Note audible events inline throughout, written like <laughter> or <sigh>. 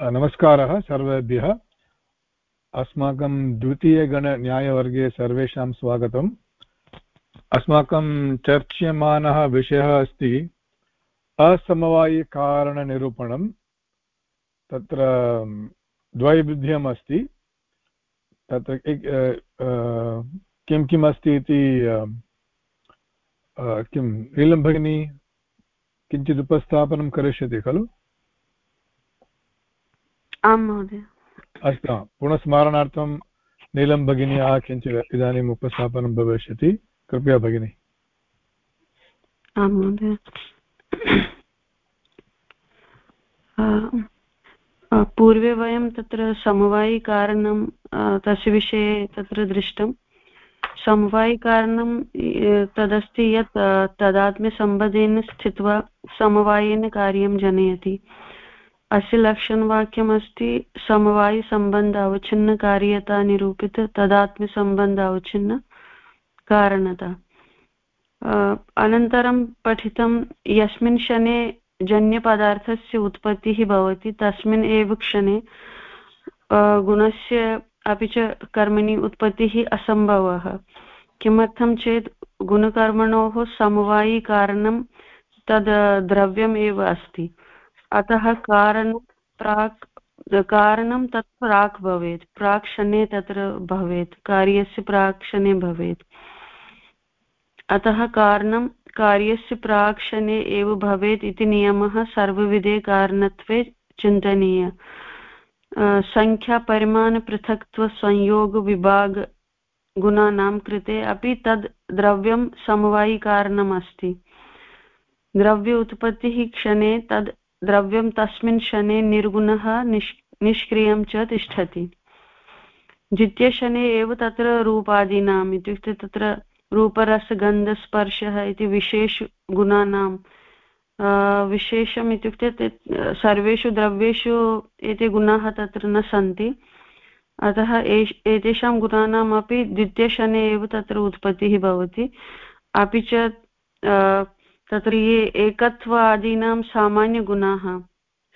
नमस्कारः सर्वेभ्यः। अस्माकं द्वितीयगणन्यायवर्गे सर्वेषां स्वागतम्। अस्माकं चर्च्यमानः विषयः अस्ति असमवायिकारणनिरूपणं तत्र द्वैविध्यम् अस्ति। तत्र किं, किम् अस्ति इति किं नीलं भगिनी किञ्चित् उपस्थापनं करिष्यति खलु? आं महोदय। अस्तु पुनः स्मारणार्थं नीलं भगिन्याः किञ्चित् इदानीम् उपस्थापनं भविष्यति। कृपया भगिनि। आं महोदय पूर्वे वयं तत्र समवायिकारणं तस्य विषये तत्र दृष्टं। समवायिकारणं तदस्ति यत् तदात्म्यसम्बधेन स्थित्वा समवायेन कार्यं जनयति। अस्य लक्षणवाक्यमस्ति समवायिसम्बन्ध अवच्छिन्नकार्यता निरूपित तदात्म्यसम्बन्ध अवच्छिन्न कारणता अनन्तरं पठितं, यस्मिन् क्षणे जन्यपदार्थस्य उत्पत्तिः भवति, तस्मिन् एव क्षणे गुणस्य अपि च कर्मणि उत्पत्तिः असम्भवः। किमर्थं चेत्, गुणकर्मणोः समवायिकारणं तद् द्रव्यम् एव अस्ति। अतः कारण प्राक्, कारणं तत् प्राक् भवेत्। प्राक् क्षणे तत्र भवेत्। कार्यस्य प्राक् क्षणे भवेत्। अतः कारणं, कार्यस्य प्राक् क्षणे एव भवेत् इति नियमः सर्वविधे कारणत्वे चिन्तनीय। सङ्ख्यापरिमाणपृथक्त्वसंयोगविभागगुणानां कृते अपि तद् द्रव्यं समवायिकारणम् अस्ति द्रव्य उत्पत्तिः क्षणे तद् द्रव्यं तस्मिन् क्षणे निर्गुणः, निष्, निष्क्रियं च तिष्ठति। द्वितीयक्षणे एव तत्र रूपादीनाम् इत्युक्ते तत्र रूपरसगन्धस्पर्शः इति विशेषगुणानां विशेषम् इत्युक्ते सर्वेषु द्रव्येषु एते गुणाः तत्र न सन्ति। अतः एतेषां गुणानाम् अपि द्वितीयक्षणे एव तत्र उत्पत्तिः भवति। अपि च तत्र ये एकत्वादीनां सामान्यगुणाः।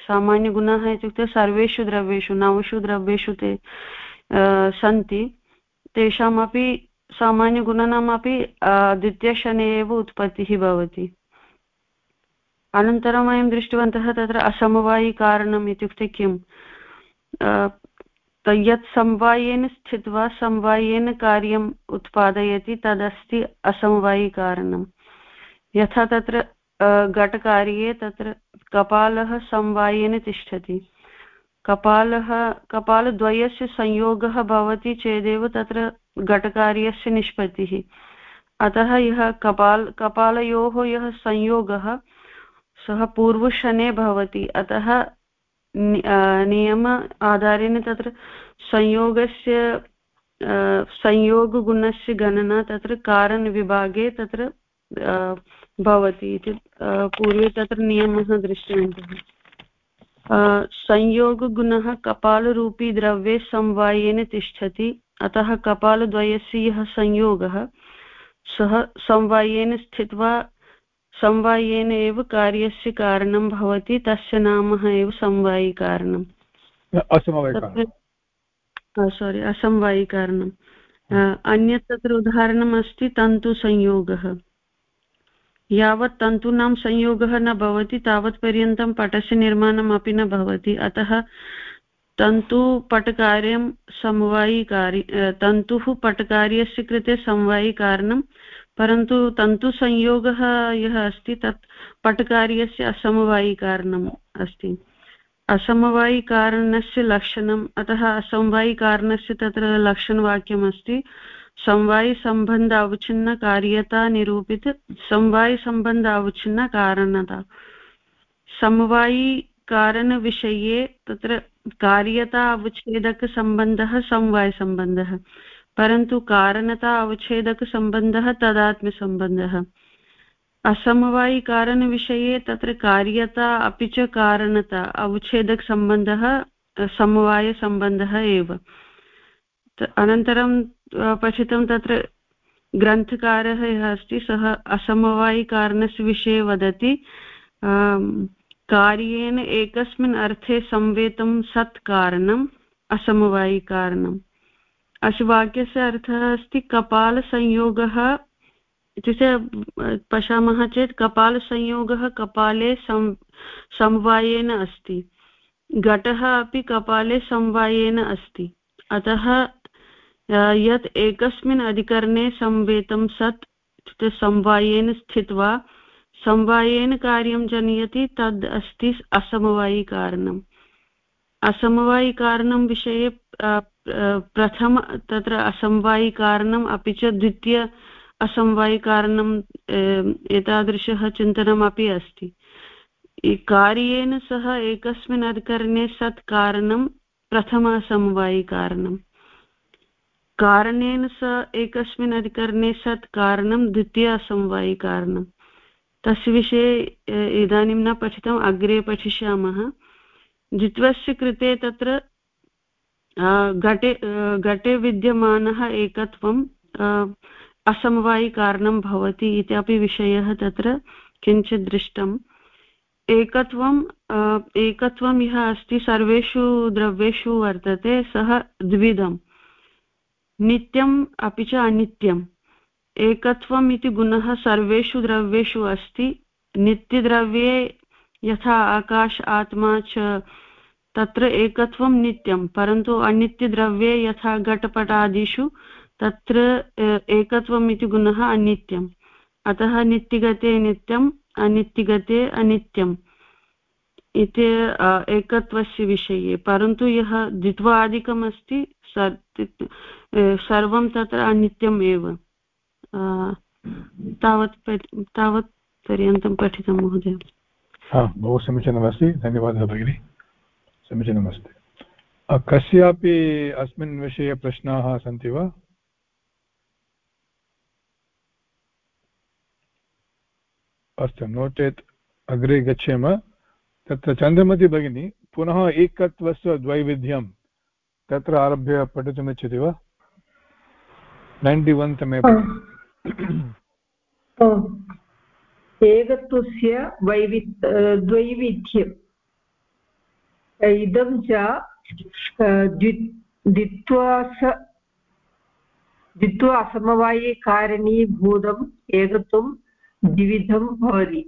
सामान्यगुणाः इत्युक्ते सर्वेषु द्रव्येषु नवषु द्रव्येषु ते सन्ति। तेषामपि सामान्यगुणानामपि द्वितीयक्षणे एव उत्पत्तिः भवति। अनन्तरं वयं दृष्टवन्तः तत्र असमवायिकारणम् इत्युक्ते किम्? यत् समवायेन स्थित्वा समवायेन कार्यम् उत्पादयति, तदस्ति असमवायिकारणं यथा तत्र घटकार्ये तत्र कपालः समवायेन तिष्ठति। कपालः, कपालद्वयस्य संयोगः भवति चेदेव तत्र घटकार्यस्य निष्पत्तिः। अतः यः कपाल, कपालयोः यः संयोगः, सः पूर्वशने भवति। अतः नियम आधारेण तत्र संयोगस्य संयोगगुणस्य गणना तत्र कारणविभागे तत्र भवति इति पूर्वे तत्र नियमः दृष्टवन्तः। संयोगगुणः कपालरूपी द्रव्ये समवायेन तिष्ठति अतः कपालद्वयस्य यः संयोगः सः समवायेन स्थित्वा समवायेन एव कार्यस्य कारणं भवति तस्य नाम एव समवायिकारणम् सोरि असमवायिकारणम् अन्यत् तत्र उदाहरणम् अस्ति तन्तुसंयोगः यावत् तन्तूनां संयोगः न भवति तावत्पर्यन्तं पटस्य निर्माणम् अपि न भवति। अतः तन्तुपटकार्यं समवायिकार्य तन्तुः पटकार्यस्य कृते समवायिकारणं, परन्तु तन्तुसंयोगः यः अस्ति, तत् पटकार्यस्य असमवायिकारणम् अस्ति। असमवायिकारणस्य लक्षणम्, अतः असमवायिकारणस्य तत्र लक्षणवाक्यमस्ति। समवायिसम्बन्ध अवच्छिन्नकार्यता निरूपित समवायिसम्बन्ध अवच्छिन्नकारणता समवायिकारणविषये तत्र कार्यता अवच्छेदकसम्बन्धः समवायसम्बन्धः परन्तु कारणता अवच्छेदकसम्बन्धः तदात्म्यसम्बन्धः असमवायिकारणविषये तत्र कार्यता अपि च कारणता अवच्छेदकसम्बन्धः समवायसम्बन्धः एव। अनन्तरं पठितं तत्र ग्रन्थकारः यः अस्ति, सः असमवायिकारणस्य विषये वदति। कार्येन एकस्मिन् अर्थे संवेतं सत् कारणम्, असमवायिकारणम्। अस्य वाक्यस्य अर्थः अस्ति, कपालसंयोगः। इत्युक्ते पश्यामः चेत् कपालसंयोगः कपाले सं, समवायेन अस्ति। घटः अपि कपाले समवायेन अस्ति। अतः यत् एकस्मिन् अधिकरणे संवेतं सत् समवायेन स्थित्वा समवायेन कार्यं जनयति, तद् अस्ति असमवायिकारणम् असमवायिकारणं विषये प्रथम तत्र असमवायिकारणम् अपि च द्वितीय असमवायिकारणम् एतादृशः चिन्तनमपि अस्ति। कार्येन सह एकस्मिन् अधिकरणे सत् कारणं प्रथम असमवायिकारणम् कारणेन स एकस्मिन् अधिकरणे सत् कारणं द्वितीय असमवायिकारणं तस्य विषये इदानीं न पठितम्, अग्रे पठिष्यामः। द्वित्वस्य कृते तत्र घटे घटे विद्यमानः एकत्वं असमवायिकारणं भवति इत्यपि विषयः तत्र किञ्चित् दृष्टम्। एकत्वम् एकत्वं यः अस्ति, सर्वेषु द्रव्येषु वर्तते, सः द्विधम् नित्यम् अपि च अनित्यम्। एकत्वम् इति गुणः सर्वेषु द्रव्येषु अस्ति। नित्यद्रव्ये यथा आकाश, आत्मा च, तत्र एकत्वं नित्यं परन्तु अनित्यद्रव्ये यथा घटपटादिषु, तत्र एकत्वम् इति गुणः अनित्यम्। अतः नित्यगते नित्यम्, अनित्यगते अनित्यम् इति एकत्वस्य विषये। परन्तु यः द्वित्वादिकम् सर्वं तत्र अनित्यम् एव तावत् तावत् पर्यन्तं पठितं महोदय। बहु समीचीनमस्ति। धन्यवादः, भगिनि। समीचीनमस्ति। कस्यापि अस्मिन् विषये प्रश्नाः सन्ति वा? अस्तु नो चेत् अग्रे गच्छेम। तत्र चन्द्रमति भगिनी, पुनः एकत्वस्य द्वैविध्यं तत्र आरभ्य पठितुमिच्छति वा? नैन्टि वन् तमे एकत्वस्य वैवि द्वैविध्यम्। इदं च द्वित्वास द्वित्वा असमवायिकारणीभूतम् एकत्वं द्विविधं भवति।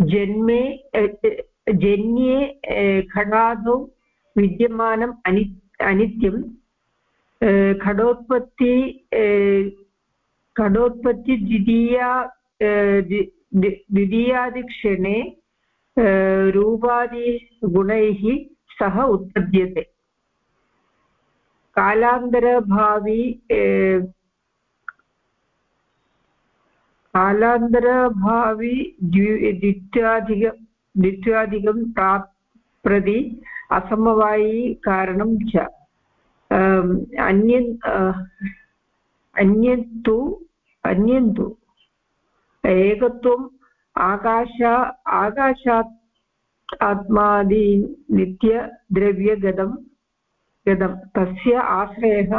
जन्मे जन्ये खडादौ विद्यमानम् अनि अनित्यं खडोत्पत्ति खडोत्पत्तिद्वितीया द्वितीयादिक्षणे रूपादिगुणैः सह उत्पद्यते कालान्तरभावी कालान्तरभावी द्वित्वाधिक द्वित्वाधिकं प्राप् प्रति असमवायिकारणं च. अन्य अन्यत्तु अन्यन्तु एकत्वम् आकाश, आकाशात् आत्मादि नित्यद्रव्यगतं गतं तस्य आश्रयः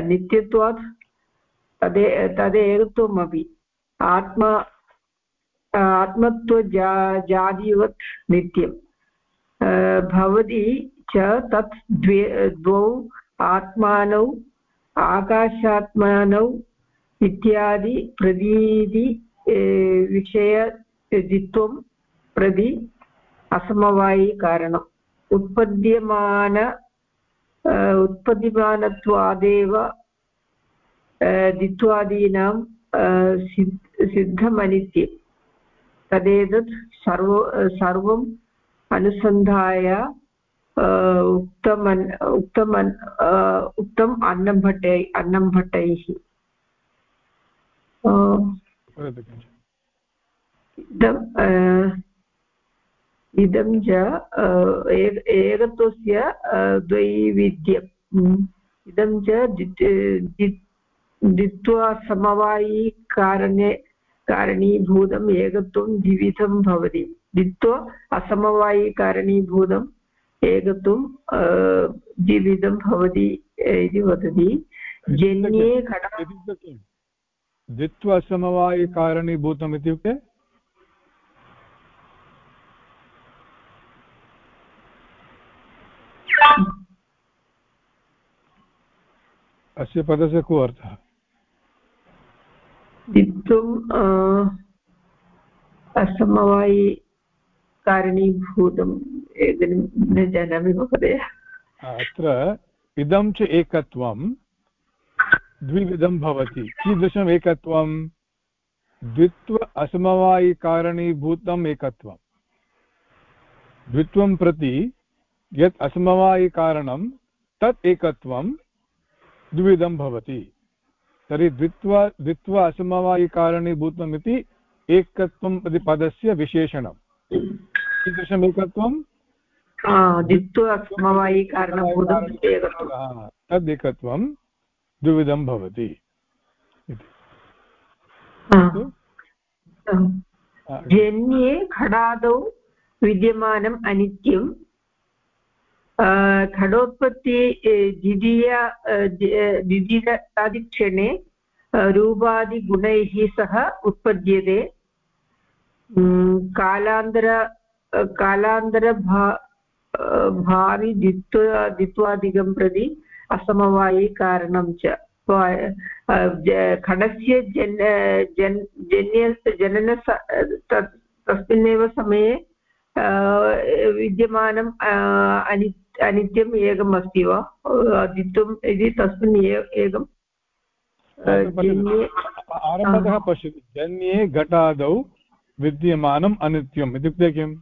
नित्यत्वात् तदे, तदेकत्वमपि. आत्मा आत्मत्वजा, जादिवत् नित्यं भवति च तत् द्वे, द्वौ आत्मानौ, आकाशात्मानौ इत्यादि प्रतीति विषयदित्वं प्रति असमवायिकारणम्। उत्पद्यमान उत्पद्यमानत्वादेव दित्वादीनां सिद्धमनित्यम् तदेतत् सर्व सर्वम् अनुसन्धाय उक्तमन् उक्तमन् उक्तम् अन्नभट्टै अन्नभट्टैः इदं च एकत्वस्य द्वैविध्यम्। इदं च द्वित्वा समवायिकारणे कारणीभूतम् एकत्वं द्विविधं भवति। दित्वा असमवायिकारणीभूतम् एगतुं जीवितं भवति इति वदति। जन्ये द्वित्व असमवायिकारणीभूतम् इत्युक्ते? अस्य पदस्य को अर्थः? द्वित्वम् असमवायी कारणीभूतम् न जानामि महोदय। अत्र इदं च एकत्वं द्विविधं भवति। कीदृशम् एकत्वं? द्वित्व असमवायिकारणीभूतम् एकत्वं द्वित्वं प्रति यत् असमवायिकारणं तत् एकत्वं द्विविधं भवति। तर्हि द्वित्वा द्वित्वा असमवायिकारणीभूतम् इति एकत्वम् इति पदस्य विशेषणं कीदृशम् एकत्वं तदेकत्वं द्विविधं भवति जन्ये घटादौ विद्यमानम् अनित्यं घटोत्पत्ति द्वितीय द्वितीयादिक्षणे रूपादिगुणैः सह उत्पद्यते। कालान्तर कालान्तरभा भावि द्वित्व द्वित्वादिकं प्रति असमवायिकारणं च. खडस्य जन जन् जन्य जनन तस्मिन्नेव समये विद्यमानम् अनि अनित्यम् एकम् अस्ति वा? द्वित्वम् इति तस्मिन् एकं आरम्भतः पश्यतु। जन्ये घटादौ विद्यमानम् अनित्यम्। इत्युक्ते किम्?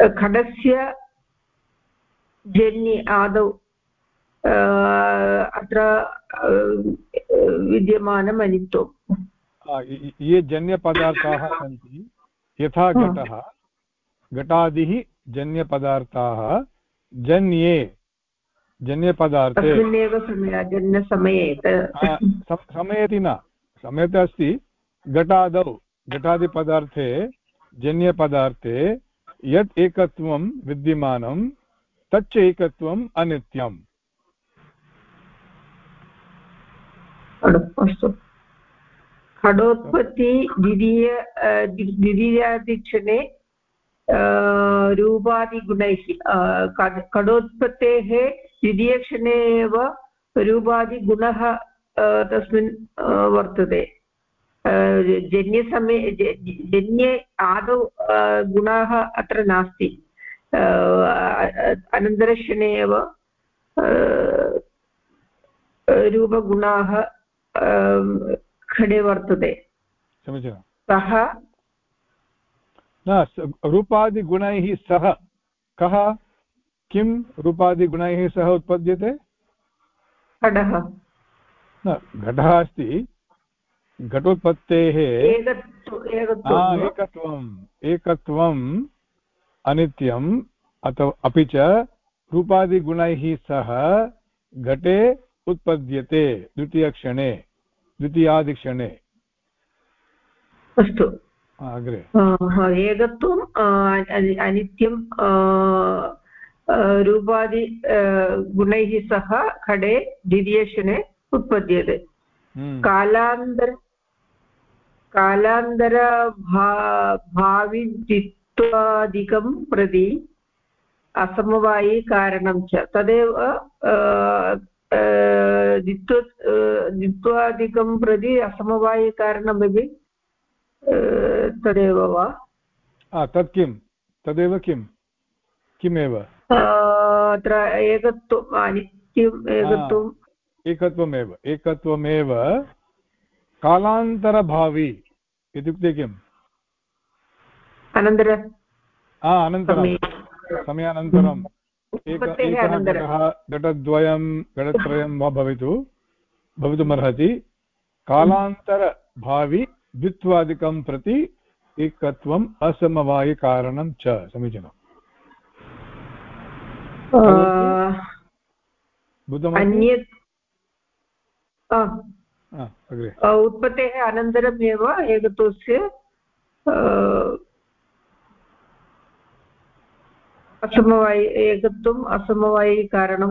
खडस्य जन्ये आदौ अत्र विद्यमानम् अनित्वम् ये जन्यपदार्थाः सन्ति यथा घटः घटादिः जन्यपदार्थाः जन्ये जन्यपदार्थे। जन्यसमये समये इति न समयते अस्ति घटादौ घटादिपदार्थे जन्यपदार्थे यत् एकत्वं विद्यमानं, तच्च एकत्वम् अनित्यम्। अस्तु। खडोत्पत्ति द्वितीय द्वितीयादिक्षणे रूपादिगुणैः खडोत्पत्तेः द्वितीयक्षणे एव रूपादिगुणः तस्मिन् वर्तते। जन्यसमये जन्ये आदौ गुणाः अत्र नास्ति। अनन्तरक्षणे एव रूपगुणाः खडे वर्तते। समीचीनं। सः न रूपादिगुणैः सह। कः? किं रूपादिगुणैः सह उत्पद्यते? खडः। न घटः अस्ति। घटोत्पत्तेः एकत्वम् एकत्वम् अनित्यम् अथवा अपि च रूपादिगुणैः सह घटे उत्पद्यते द्वितीयक्षणे द्वितीयादिक्षणे। अस्तु। अग्रे। एकत्वम् अनित्यं रूपादि गुणैः सह खडे द्वितीयक्षणे उत्पद्यते। हम्म। कालान्तर कालान्तर भावित्वादिकं प्रति असमवायिकारणं च। तदेव द्वित्व द्वित्वादिकं प्रति असमवायिकारणमपि तदेव वा? तत् किं? तदेव किं? किमेव? अत्र एकत्वम् अनित्यम् एकत्वम्। एकत्वमेव। एकत्वमेव कालान्तरभावी इत्युक्ते किम्? अनन्तर। अनन्तरं। समयानन्तरं एकः घटः घटद्वयं घटत्रयं वा भवितु? भवितुमर्हति। कालान्तरभावि द्वित्वादिकं प्रति एकत्वम् असमवायिकारणं च समीचीनम्। अन्यत् उत्पत्तेः अनन्तरमेव एकत्वस्य असमवायि एकत्वम् असमवायिकारणं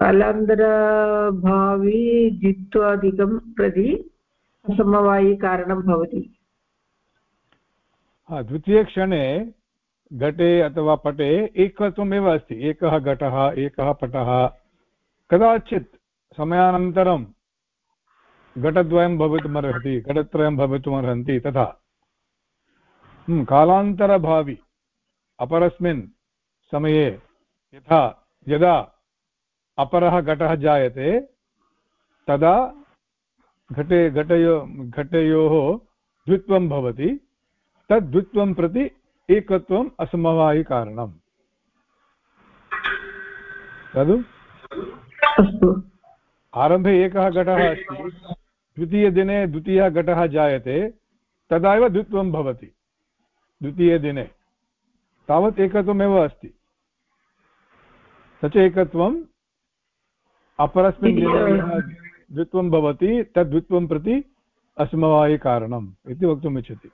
कालान्तरभावी जित्वादिकं प्रति असमवायिकारणं भवति द्वितीयक्षणे घटे अथवा पटे एकत्वमेव अस्ति। एकः घटः, एकः पटः। कदाचित् समयानन्तरं घटद्वयं भवितुमर्हति, घटत्रयं भवितुमर्हन्ति तथा। कालान्तरभावि, अपरस्मिन् समये यथा, यदा अपरः घटः जायते, तदा घटे, घटयो, घटयोः द्वित्वं भवति। तद् द्वित्वं प्रति एकत्वम् असमवायिकारणम् खलु अस्तु। आरम्भे एकः घटः अस्ति। द्वितीयदिने द्वितीयः घटः जायते तदा एव द्वित्वं भवति। द्वितीयदिने। तावत् एकत्वमेव अस्ति। स च एकत्वम् अपरस्मिन् दिने द्वित्वं भवति तद् द्वित्वं प्रति असमवायिकारणम् इति वक्तुम् इच्छति।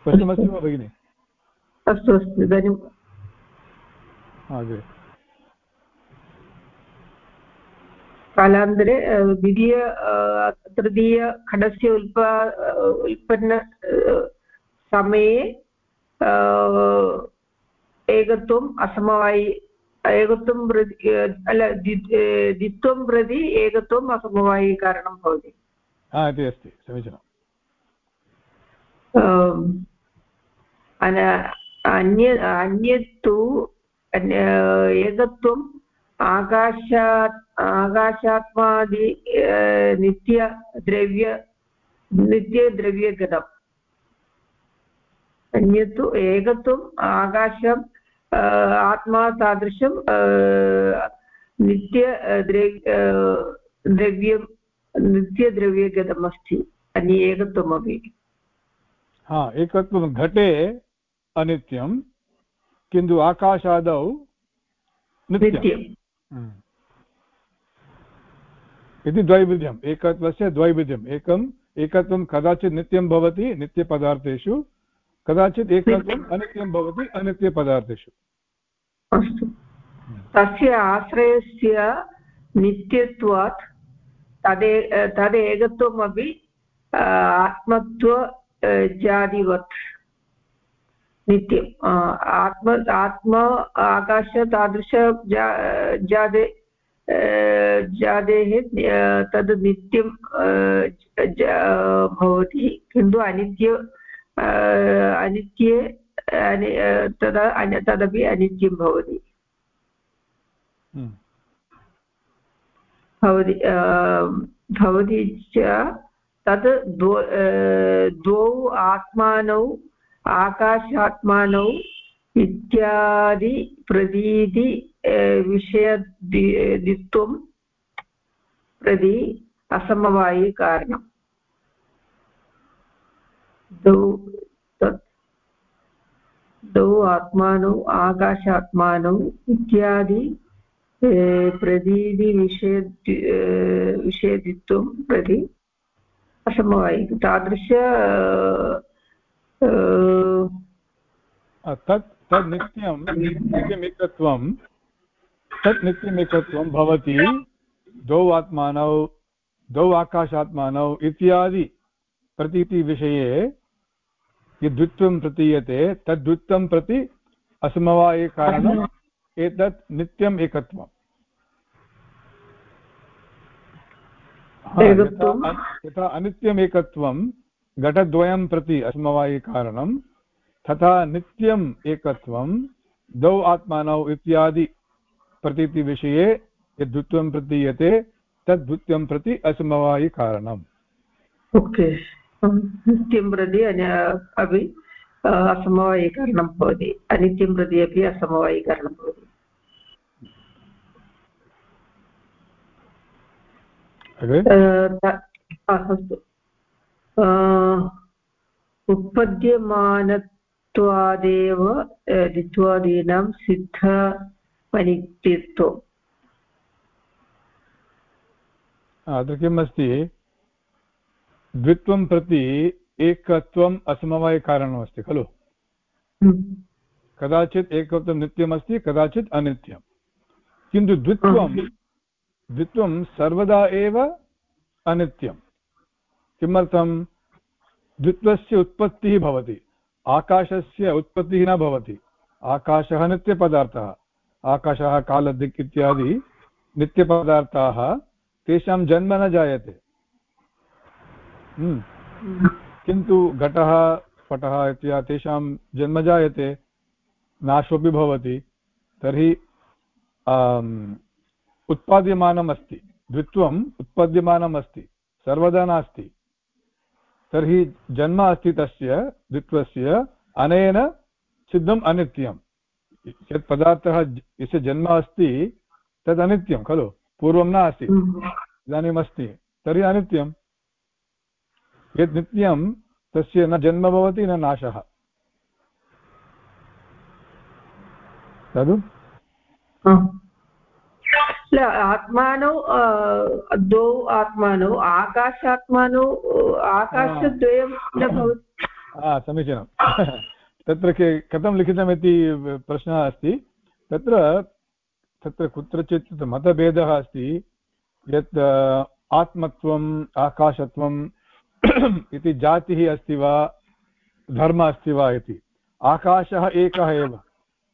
स्पष्टमस्ति वा भगिनि? अस्तु अस्तु इदानीं अग्रे कालान्तरे अ, द्वितीय अ, तृतीयखण्डस्य उल्प अ, उत्पन्न अ, समये अ, एकत्वम् असमवायि एकत्वं प्रति अ, अल द्वि- अ, द्वित्वं प्रति एकत्वम् असमवायिकारणं भवति हा इति अस्ति समीचीनम् अम्, अन- अन्य अन्यत् तु अन्य- एकत्वम् आकाशात् आकाशात्मादि नित्यद्रव्य नित्यद्रव्यगतम् अन्यत् तु एकत्वम् आकाशम् आत्मा तादृशं नित्य अ, द्रव्य द्रव्यं नित्यद्रव्यगतम् अस्ति अन्य एकत्वमपि। हा एकत्वं घटे अनित्यं। किन्तु आकाशादौ नित्यम्। हम्म। इति द्वैविध्यम्। एकत्वस्य द्वैविध्यम्। एकम् एकत्वं कदाचित् नित्यं भवति नित्यपदार्थेषु। कदाचित् एकत्वम् अनित्यं भवति अनित्यपदार्थेषु। अस्तु। तस्य आश्रयस्य नित्यत्वात् तदे तदेकत्वमपि अ, आत्मत्व जातिवत्। नित्यम् आत्म आत्म आकाश तादृश जा जातेः अ, तद् नित्यं भवति किन्तु अनित्य अनित्ये तदा तदपि अनित्यं भवति हम्म। भवति भवति च तद् द्वौ द्वौ आत्मानौ आकाशात्मानौ इत्यादि प्रतीति विषयद्वित्वं प्रति असमवायिकारणम् द्वौ तत् द्वौ आत्मानौ, आकाशात्मानौ इत्यादि प्रतीतिविषय विषयदित्वं प्रति असमवायि। तादृश तत् तत् नित्यं नित्यमेकत्वं तत् नित्यमेकत्वं भवति। द्वौ आत्मानौ द्वौ आकाशात्मानौ इत्यादि प्रतीतिविषये यद्वित्वं प्रतीयते तद्वित्वं प्रति असमवायिकारणम् एतत् नित्यम् एकत्वम्। यथा यथा अनित्यम् एकत्वं घटद्वयं प्रति असमवायिकारणं तथा नित्यम् एकत्वं द्वौ आत्मानौ इत्यादि प्रतीतिविषये यद्वित्वं प्रतीयते तद्वित्वं प्रति असमवायिकारणम् ओके। नित्यं प्रति अपि असमवायिकरणं भवति। अनित्यं प्रति अपि असमवायिकरणं भवति। अ, अ, अस्तु। अ, उत्पद्यमानत्वादेव द्वित्वादीनां सिद्धमनित्यत्वम् अत्र किम् अस्ति द्वित्वं प्रति एकत्वम् असमवायिकारणमस्ति खलु? कदाचित् एकत्वं नित्यमस्ति कदाचित् अनित्यं किन्तु द्वित्वं द्वित्वं सर्वदा एव अनित्यं किमर्थं? द्वित्वस्य उत्पत्तिः भवति, आकाशस्य उत्पत्तिः न भवति। आकाशः नित्यपदार्थः, आकाशः कालदिक् इत्यादि नित्यपदार्थाः, तेषां जन्म न जायते। हम्म। किन्तु घटः, पटः इत्यादि तेषां जन्म जायते नाशोपि भवति, तर्हि उत्पाद्यमानम् अस्ति द्वित्वम् उत्पद्यमानम् अस्ति सर्वदा नास्ति। तर्हि जन्म अस्ति तस्य द्वित्वस्य अनेन सिद्धम् अनित्यं यत् पदार्थः यस्य जन्म अस्ति तद् अनित्यं खलु? पूर्वं न आसीत् इदानीम् अस्ति तर्हि अनित्यं। यत् नित्यं तस्य न जन्म भवति न नाशः। खलु आत्मानौ द्वौ आत्मानौ आकाशात्मानौ आकाशद्वयं न भवति समीचीनं तत्र के कथं लिखितमिति प्रश्नः अस्ति तत्र तत्र कुत्रचित् मतभेदः अस्ति यत् आत्मत्वम् आकाशत्वम् इति जातिः अस्ति वा धर्म अस्ति वा इति। आकाशः एकः एव।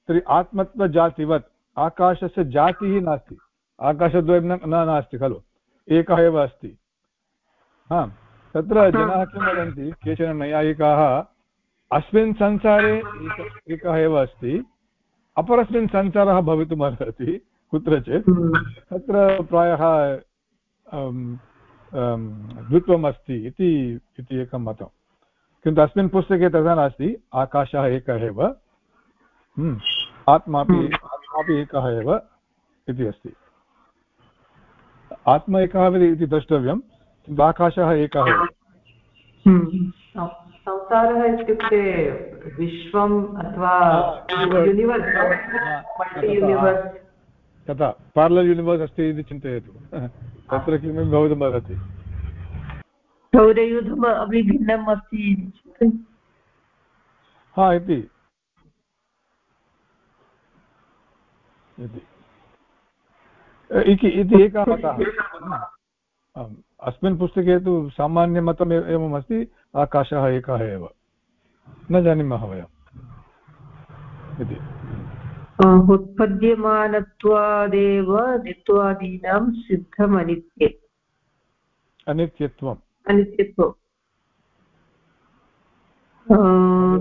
तर्हि आत्मत्वजातिवत्। आकाशस्य जातिः नास्ति। आकाशद्वयं न नास्ति खलु। एकः एव अस्ति। हा तत्र जनाः किं वदन्ति केचन नैयायिकाः अस्मिन् संसारे एकः एव अस्ति अपरस्मिन् संसारः भवितुम् अर्हति कुत्रचित्। तत्र प्रायः द्वित्वम् अस्ति इति इति एकं मतं। किन्तु अस्मिन् पुस्तके तथा नास्ति आकाशः एकः एव। हम्म, आत्मापि आत्मापि एकः एव इति अस्ति। आत्मा एकः इति द्रष्टव्यं किन्तु आकाशः एकः हम्म। संसारः इत्युक्ते विश्वम् अथवा यूनिवर्स् यूनिवर्स् तथा पार्लर् यूनिवर्स् अस्ति इति चिन्तयतु। तत्र किमपि भवितुमर्हति सौरयुधम् अपि भिन्नम् अस्ति हा इति। इति एकः मतः। अस्मिन् पुस्तके तु सामान्यमतम् एवम् अस्ति आकाशः एकः एव। न जानीमः वयम्। इति। उत्पद्यमानत्वादेव नित्वादीनां सिद्धमनित्ये। अनित्यत्वम्। अनित्यत्वम्।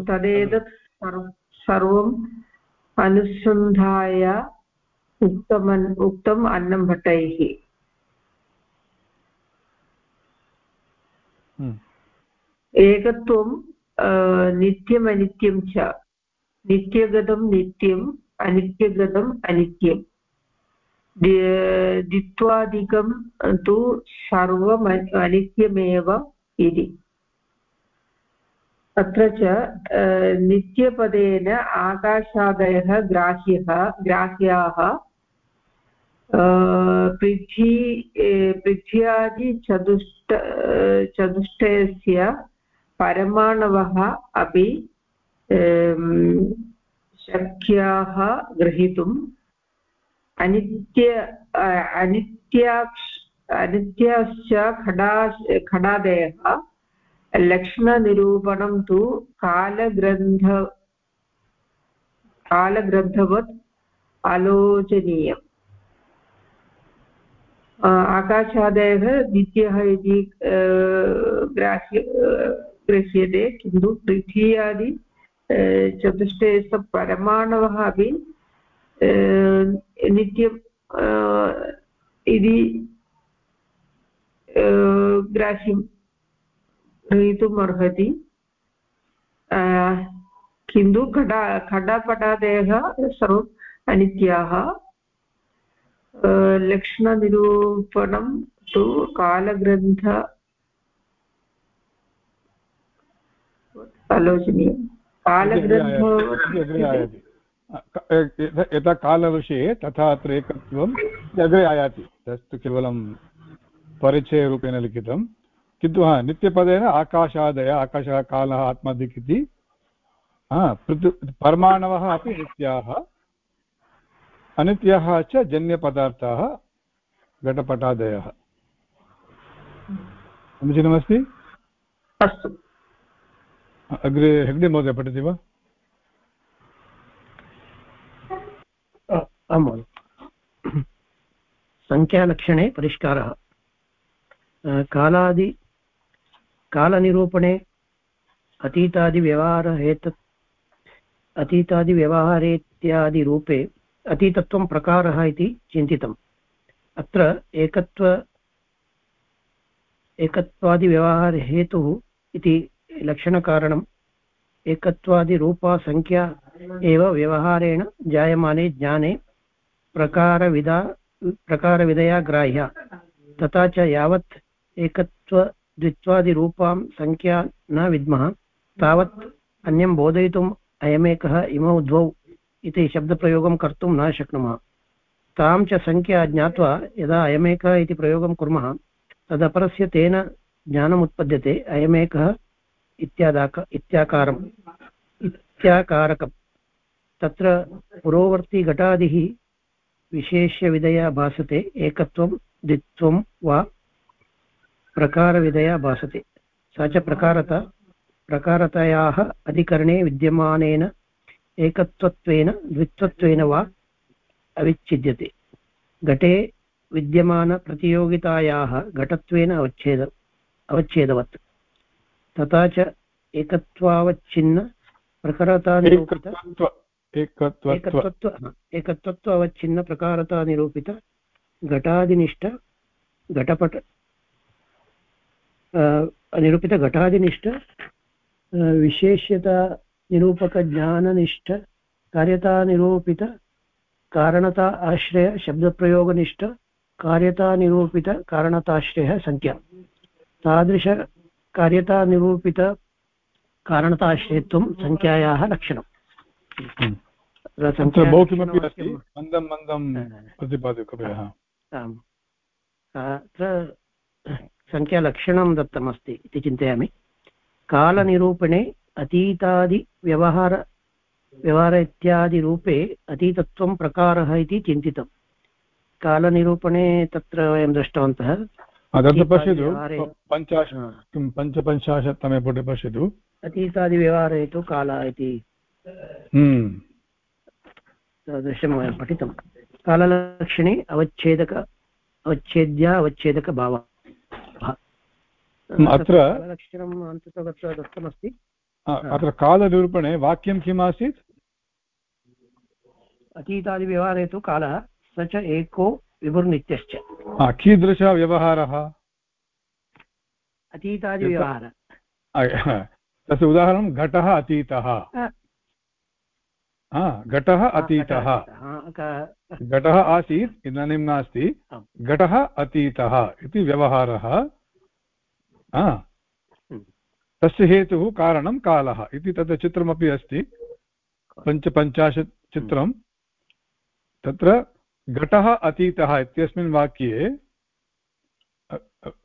तदेतत् सर्वम् अनुसन्धाय उक्तमन् उक्तम् अन्नं भट्टैः। हम्म। एकत्वं नित्यमनित्यं च। नित्यगतं नित्यम् अनित्यगतम् अनित्यम्। द्वित्वादिकं तु सर्वम् अनित्यमेव इति। अत्र च नित्यपदेन आकाशादयः ग्राह्यः ग्राह्याः पृथ्वी पृथ्व्यादिचतुष्ट चतुष्टयस्य परमाणवः अपि शक्याः ग्रहीतुम् अनित्य अनित्याक्ष, अनित्याश्च खडा खडादयः लक्ष्मणनिरूपणं तु कालग्रन्थ, कालग्रन्थवत् आलोचनीयम्। आकाशादयः द्वितीयः इति ग्राह्य गृह्यते किन्तु पृथ्वी चतुष्टयस्य परमाणवः अपि नित्यम् इति ग्राह्यं ग्रहीतुम् अर्हति किन्तु खडा खडापटादयः सर्वम् अनित्याः। लक्षणनिरूपणं तु कालग्रन्थ आलोचनीयं। कालग्रन्थ यथा कालविषये तथा अत्र एकत्वम् अग्रे आयाति तस्तु केवलं परिचयरूपेण लिखितं। किन्तु, हा, नित्यपदेन आकाशादय, आकाशः, कालः, आत्मादिक् इति परमाणवः अपि नित्याः। अनित्याः च जन्यपदार्थाः घटपटादयः। समीचीनमस्ति अस्तु। अग्रे हेग्डे महोदय पठति वा? आं महोदय। सङ्ख्यालक्षणे परिष्कारः। कालादि कालनिरूपणे अतीतादिव्यवहारहेत अतीतादिव्यवहारेत्यादिरूपे अतीतत्वं प्रकारः इति चिन्तितम्। अत्र एकत्व एकत्वादिव्यवहारहेतुः इति लक्षणकारणम् एकत्वादिरूपा एव व्यवहारेण जायमाने ज्ञाने प्रकारविधा प्रकारविधया ग्राह्या तथा च यावत् एकत्वद्वित्वादिरूपां सङ्ख्या न विद्मः, तावत् अन्यं बोधयितुम् अयमेकः इमौ द्वौ। इति शब्दप्रयोगं कर्तुं न शक्नुमः। तां च सङ्ख्या ज्ञात्वा यदा अयमेकः इति प्रयोगं कुर्मः, तदपरस्य तेन ज्ञानमुत्पद्यते अयमेकः इत्यादाक, इत्याकारम्, इत्याकारकम्। तत्र पुरोवर्तिघटादिः विशेष्यविधया भासते, एकत्वं, द्वित्वं वा प्रकारविधया भासते। सा च प्रकारता, प्रकारतायाः अधिकरणे विद्यमानेन एकत्वत्वेन द्वित्वत्वेन वा अविच्छिद्यते। घटे विद्यमानप्रतियोगितायाः घटत्वेन अवच्छेद अवच्छेदवत्। तथा च एकत्वावच्छिन्न प्रखरतानिरूपित एकत्वत्व एकत्वत्व। अवच्छिन्न प्रकारतानिरूपित घटादिनिष्ठ घटपट निरूपित घटादिनिष्ठ विशेष्यता निरूपकज्ञाननिष्ठ कार्यतानिरूपित कारणता आश्रय शब्दप्रयोगनिष्ठ कार्यतानिरूपित कारणताश्रयः सङ्ख्या तादृश कार्यतानिरूपित कारणताश्रयत्वं सङ्ख्यायाः लक्षणम्। बहु किमपि अस्ति। मन्दं मन्दं प्रतिपादय कृपया आम्। अत्र सङ्ख्यालक्षणं दत्तमस्ति इति चिन्तयामि। कालनिरूपणे अतीतादिव्यवहार व्यवहार इत्यादिरूपे अतीतत्वं प्रकारः इति चिन्तितं। कालनिरूपणे तत्र वयं दृष्टवन्तः। तत्र पश्यतु पञ्चाश किं पञ्चपञ्चाशत्तमे पुटे पश्यतु। अतीतादिव्यवहारे तु काल इति। हम्म। तादृशं वयं पठितं। काललक्षणे अवच्छेदक अवच्छेद्या अवच्छेदकभावः। अत्र लक्षणम् अन्ततो गत्वा दत्तमस्ति। अत्र कालनिरूपणे वाक्यं किम् आसीत् अतीतादिव्यवहारे तु कालः स च एको विभुर्नित्यश्च। कीदृशः व्यवहारः अतीतादिव्यवहारः। तस्य उदाहरणं घटः अतीतः। घटः अतीतः। घटः आसीत् इदानीं नास्ति। घटः अतीतः इति व्यवहारः। तस्य हेतुः कारणं कालः इति तत्र चित्रमपि अस्ति। पञ्चपञ्चाशत् चित्रं। तत्र घटः अतीतः इत्यस्मिन् वाक्ये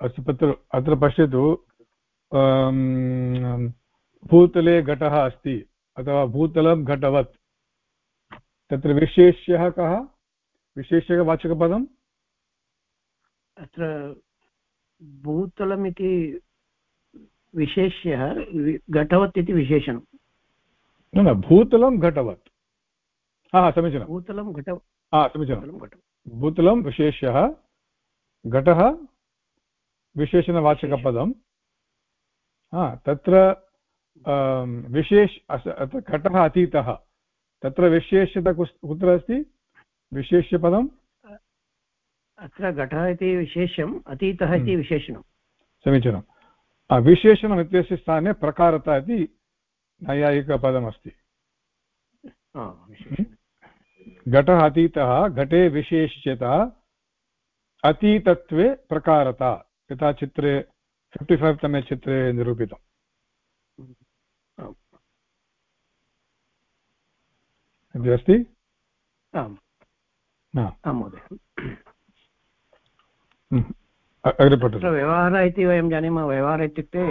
अस्तु तत्र, अत्र पश्यतु भूतले घटः अस्ति, अथवा भूतलं घटवत्। तत्र विशेष्यः कः? विशेष्यवाचकपदम् अत्र भूतलम् इति विशेष्यः घटवत् इति विशेषणं न न भूतलं घटवत्। हा समीचीनं। भूतलं घट हा समीचीनं। भूतलं विशेष्यः घटः विशेषणवाचकपदं। हा तत्र विशेष अत्र घटः अतीतः। तत्र विशेष्यता कुत्र अस्ति? विशेष्यपदम् अत्र घटः इति विशेष्यम् अतीतः इति हम्म। विशेषणं समीचीनं विशेषणम् इत्यस्य स्थाने प्रकारता इति नैयायिकपदमस्ति। हम्म। घटः अतीतः घटे विशेष्यता अतीतत्वे प्रकारता। यथा चित्रे फिफ्टि फैव् तमे चित्रे निरूपितम् इति अस्ति? आम्। महोदय। अग्रे पठतु व्यवहारः इति वयं जानीमः व्यवहारः इत्युक्ते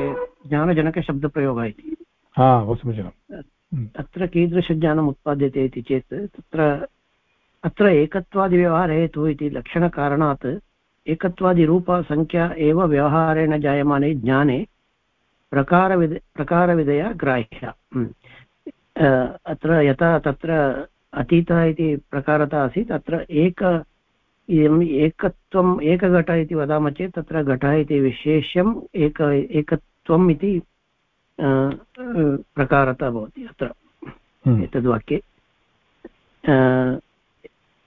ज्ञानजनकशब्दप्रयोगः इति। हा बहु समीचीनम् अत्र कीदृशज्ञानम् उत्पाद्यते इति चेत् तत्र अत्र एकत्वादिव्यवहारहेतु इति लक्षणकारणात् एकत्वादिरूपसङ्ख्या एव व्यवहारेण जायमाने ज्ञाने प्रकारविध प्रकारविधया ग्राह्या। अत्र यथा तत्र अतीतः इति प्रकारता आसीत् अत्र एक इयम् एकत्वम् एकघट इति वदामः चेत् तत्र घटः इति विशेष्यम् एक एकत्वम् इति प्रकारता भवति अत्र हम्म। एतद्वाक्ये।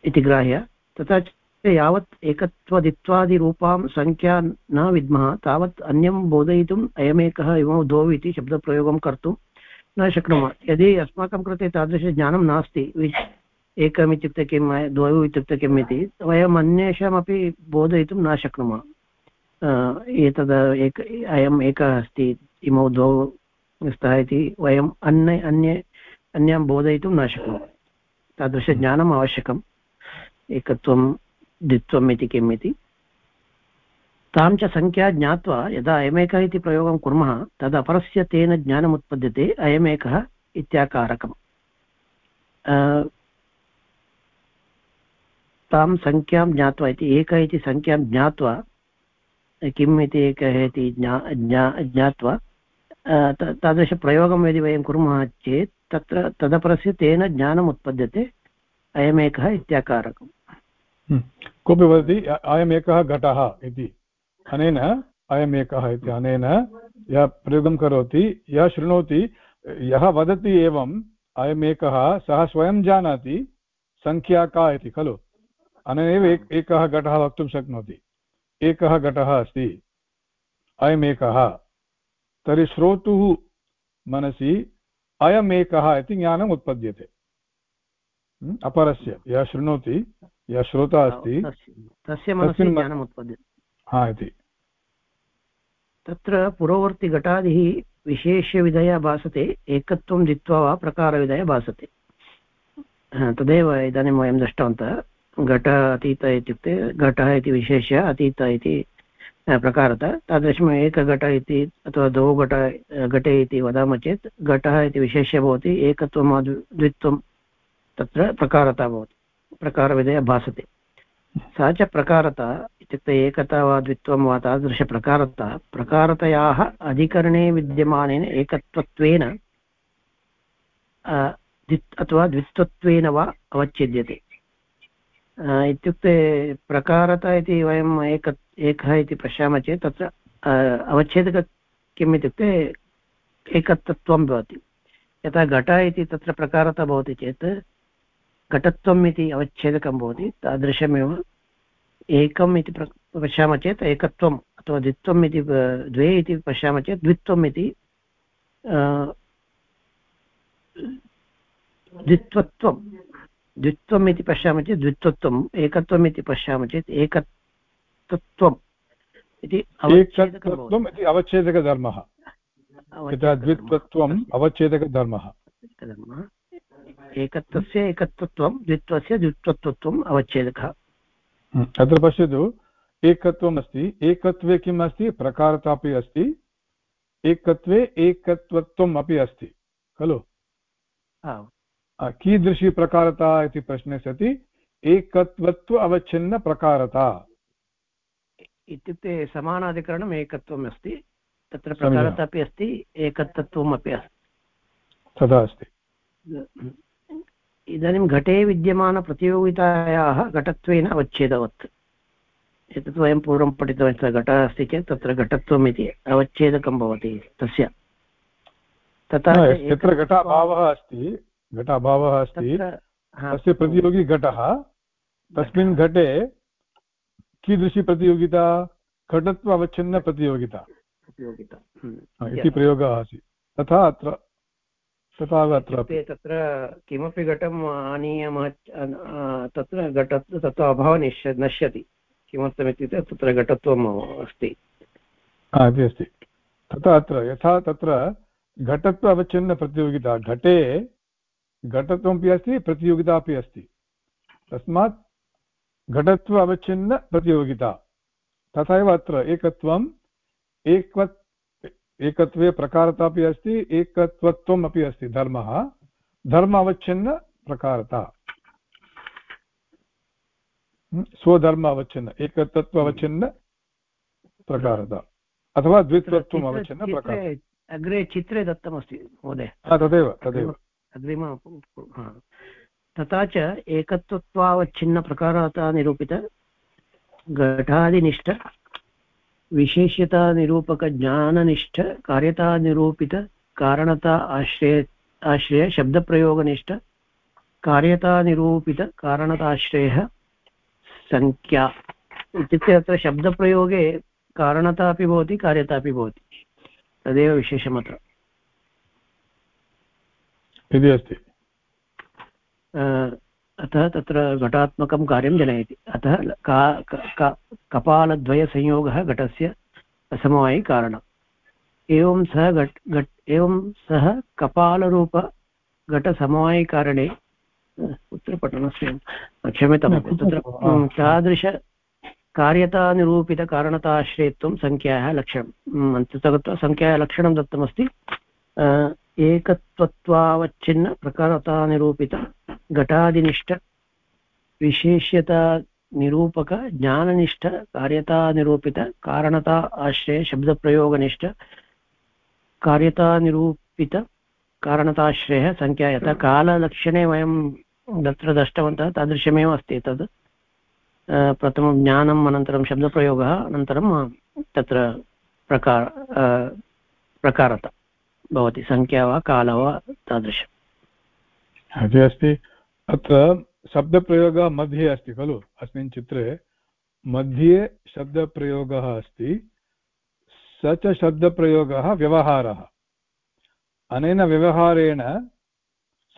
इति ग्राह्य। तथा च यावत् एकत्वदित्वादिरूपां सङ्ख्या न विद्मः तावत् अन्यं बोधयितुम् अयमेकः इमौ द्वौ इति शब्दप्रयोगं कर्तुं न शक्नुमः। यदि अस्माकं कृते तादृशज्ञानं नास्ति एकम् इत्युक्ते किं द्वौ इत्युक्ते किम् इति वयम् अन्येषामपि बोधयितुं न शक्नुमः। एतद् एक, अयम् एकः अस्ति, इमौ द्वौ स्तः इति, वयम् अन्य, अन्ये, अन्यां बोधयितुं न शक्नुमः। तादृशज्ञानम् आवश्यकम्। एकत्वं, द्वित्वम् इति किम् इति। तां च सङ्ख्या ज्ञात्वा, यदा अयमेकः इति प्रयोगं कुर्मः, तदा परस्य तेन ज्ञानमुत्पद्यते अयमेकः इत्याकारकम्। तां सङ्ख्यां ज्ञात्वा इति। एक इति सङ्ख्यां ज्ञात्वा, किम् इति एकः इति ज्ञा ज्ञा, ज्ञात्वा तादृशप्रयोगं यदि वयं कुर्मः चेत्, तत्र, तदपरस्य तेन ज्ञानम् उत्पद्यते, अयमेकः इत्याकारकम्। हम्म। कोऽपि वदति अयमेकः घटः इति। अनेन अयमेकः इति, अनेन यः प्रयोगं करोति, यः शृणोति, यः वदति एवम्, अयमेकः सः स्वयं जानाति सङ्ख्या का इति, खलु? अनेनैव एक एकः घटः वक्तुं शक्नोति। एकः घटः अस्ति। अयमेकः तर्हि श्रोतुः मनसि अयमेकः इति ज्ञानम् उत्पद्यते। अपरस्य। यः शृणोति यः श्रोता अस्ति तस्य मनसि ज्ञानम् उत्पद्यते। हा इति। तत्र पुरोवर्तिघटादिः विशेष्यविधया भासते एकत्वं जित्वा वा प्रकारविधया भासते। तदेव इदानीं वयं दृष्टवन्तः। घट अतीत इत्युक्ते घटः इति विशेष्य अतीत इति प्रकारतः। तादृशम् एकघट इति अथवा द्वौ घट घटे इति वदामः चेत् घटः इति विशेष्य भवति एकत्वं द्वित्वं तत्र प्रकारता भवति प्रकारविधया भासते। सा च प्रकारता इत्युक्ते एकता वा द्वित्वं वा तादृशप्रकारता प्रकारतयाः अधिकरणे विद्यमानेन एकत्वत्वेन अथवा द्वित्वत्वेन वा अवच्छेद्यते। इत्युक्ते प्रकारता इति वयम् एक, एकः इति पश्यामः चेत् तत्र अवच्छेदक किम् इत्युक्ते एकतत्वं भवति। यथा घट इति तत्र प्रकारता भवति चेत् घटत्वम् इति अवच्छेदकं भवति, तादृशमेव एकम् इति पश्यामः चेत् एकत्वम् अथवा द्वित्वम् इति द्वे इति पश्यामः चेत् द्वित्वम् इति द्वित्वत्वं द्वित्वम् इति पश्यामः चेत् द्वित्वत्वम् एकत्वम् इति पश्यामः चेत् एकत्वम् इति एकत्वम् इति अवच्छेदकधर्मः। द्वित्वत्वम् अवच्छेदकधर्मः। एकत्वस्य एकत्वत्वं द्वित्वस्य द्वित्वत्वम् अवच्छेदकः। अत्र पश्यतु एकत्वम् अस्ति एकत्वे किम् अस्ति? प्रकारता अपि अस्ति। एकत्वे एकत्वत्वम् अपि अस्ति। खलु? कीदृशी प्रकारता इति प्रश्ने सति एकत्वत्व अवच्छिन्नप्रकारता इत्युक्ते समानाधिकरणम् एकत्वम् अस्ति तत्र प्रकारता अपि अस्ति एकत्वम् अपि अस्ति। तथा अस्ति। इदानीं घटे विद्यमानप्रतियोगितायाः घटत्वेन अवच्छेदवत्। एतत् वयं पूर्वं पठितवन्तः घटः अस्ति चेत् तत्र घटत्वम् इति अवच्छेदकं भवति तस्य। तथा यत्र घटाभावः अस्ति घटाभावः अस्ति। तस्य प्रतियोगी घटः। तस्मिन् घटे कीदृशी प्रतियोगिता? घटत्व अवच्छिन्नप्रतियोगिता हम्म। इति प्रयोगः आसीत्। तथा अत्र तथा अत्र तत्र किमपि घटम् आनीय तत्र घट तत्र अभावः निश्य नश्यति। किमर्थमित्युक्ते तत्र घटत्वम् अस्ति। इति अस्ति। तथा अत्र यथा तत्र घटत्व अवच्छिन्नप्रतियोगिता घटे घटत्वमपि अस्ति प्रतियोगिता अपि अस्ति। तस्मात् घटत्व अवच्छिन्न प्रतियोगिता। तथा एव अत्र एकत्वम् एकवत् एकत्वे प्रकारता अपि अस्ति एकत्वत्वम् अपि अस्ति धर्मः। धर्म अवच्छिन्न प्रकारता। स्वधर्म अवच्छिन्न एकतत्व अवच्छिन्न प्रकारता। अथवा द्वित्वत्वम् अवच्छिन्न प्रकारता। अग्रे चित्रे दत्तमस्ति महोदय। तदेव तदेव। अग्रिम तथा च एकत्वत्वावच्छिन्नप्रकारता निरूपित घटादिनिष्ठ, विशेष्यतानिरूपकज्ञाननिष्ठ, कार्यतानिरूपित, कारणता आश्रय आश्रय, शब्दप्रयोगनिष्ठ कार्यतानिरूपितकारणताश्रयः सङ्ख्या इत्युक्ते अत्र शब्दप्रयोगे कारणता अपि भवति, कार्यता अपि भवति। तदेव विशेषमत्र। इति अस्ति। अतः तत्र घटात्मकं कार्यं जनयति। अतः का, का कपालद्वयसंयोगः घटस्य असमवायिकारणम् एवं सः घट् घट् एवं सः कपालरूपघटसमवायिकारणे कुत्र पठनस्य क्षम्यतां तत्र <laughs> तादृश कार्यतानिरूपितकारणताश्रयत्वं सङ्ख्यायाः लक्षणं तत्र गत्वा सङ्ख्यायाः लक्षणं दत्तमस्ति। एकत्वत्वावच्छिन्नप्रकारतानिरूपित घटादिनिष्ठ विशेष्यतानिरूपक ज्ञाननिष्ठ कार्यतानिरूपित कारणता आश्रय शब्दप्रयोगनिष्ठ कार्यतानिरूपित कारणताश्रयः सङ्ख्या यथा काललक्षणे वयं तत्र दृष्टवन्तः तादृशमेव अस्ति तद् प्रथमं ज्ञानम्, अनन्तरं शब्दप्रयोगः, अनन्तरं तत्र प्रकार प्रकारता। भवति सङ्ख्या वा काल वा तादृशम् इति अस्ति। अत्र शब्दप्रयोगः मध्ये अस्ति खलु? अस्मिन् चित्रे मध्ये शब्दप्रयोगः अस्ति। स च शब्दप्रयोगः व्यवहारः। अनेन व्यवहारेण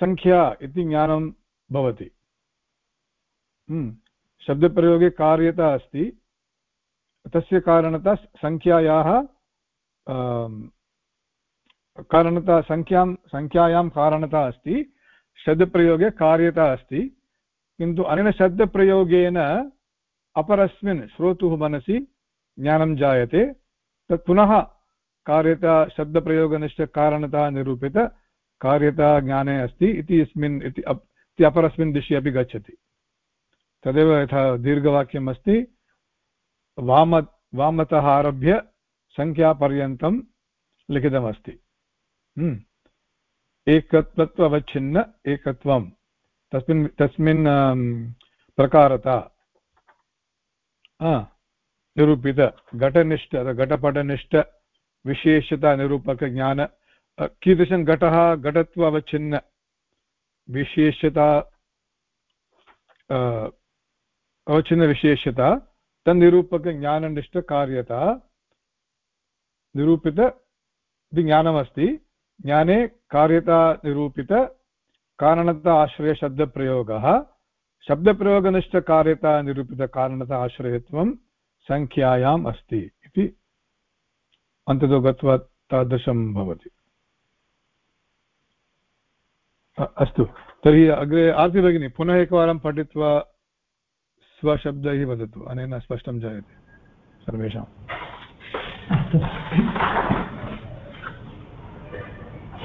सङ्ख्या इति ज्ञानं भवति। हम्म। शब्दप्रयोगे कार्यता अस्ति। तस्य कारणतः सङ्ख्यायाः कारणता सङ्ख्यां सङ्ख्यायां कारणता अस्ति शब्दप्रयोगे कार्यता अस्ति, किन्तु अनेन शब्दप्रयोगेन अपरस्मिन् श्रोतुः मनसि ज्ञानं जायते। तत् पुनः कार्यता शब्दप्रयोगनिष्ठकारणता निरूपित कार्यता ज्ञाने अस्ति इति अस्मिन् इति अपरस्मिन् दिशि अपि गच्छति। तदेव यथा दीर्घवाक्यम् अस्ति, वाम वामतः आरभ्य सङ्ख्यापर्यन्तं लिखितमस्ति। हम्म। एकत्वत्ववच्छिन्न एकत्वं। तस्मिन् तस्मिन् प्रकारता। निरूपित। घटनिष्ठ घटपटनिष्ठ विशेषतानिरूपकज्ञान कीदृशं घटः? घटत्व विशेषता अवचिन्नविशेषता तन्निरूपकज्ञाननिष्ठकार्यता निरूपित, इति ज्ञानमस्ति। ज्ञाने कार्यता निरूपित कारणता आश्रयशब्दप्रयोगः शब्दप्रयोगनिष्ठकार्यता निरूपितकारणता आश्रयत्वं सङ्ख्यायाम् अस्ति इति अन्ततो गत्वा तादृशं भवति। अस्तु। तर्हि अग्रे आर्ति भगिनी, पुनः एकवारं पठित्वा स्वशब्दैः वदतु, अनेन स्पष्टं जायते सर्वेषाम्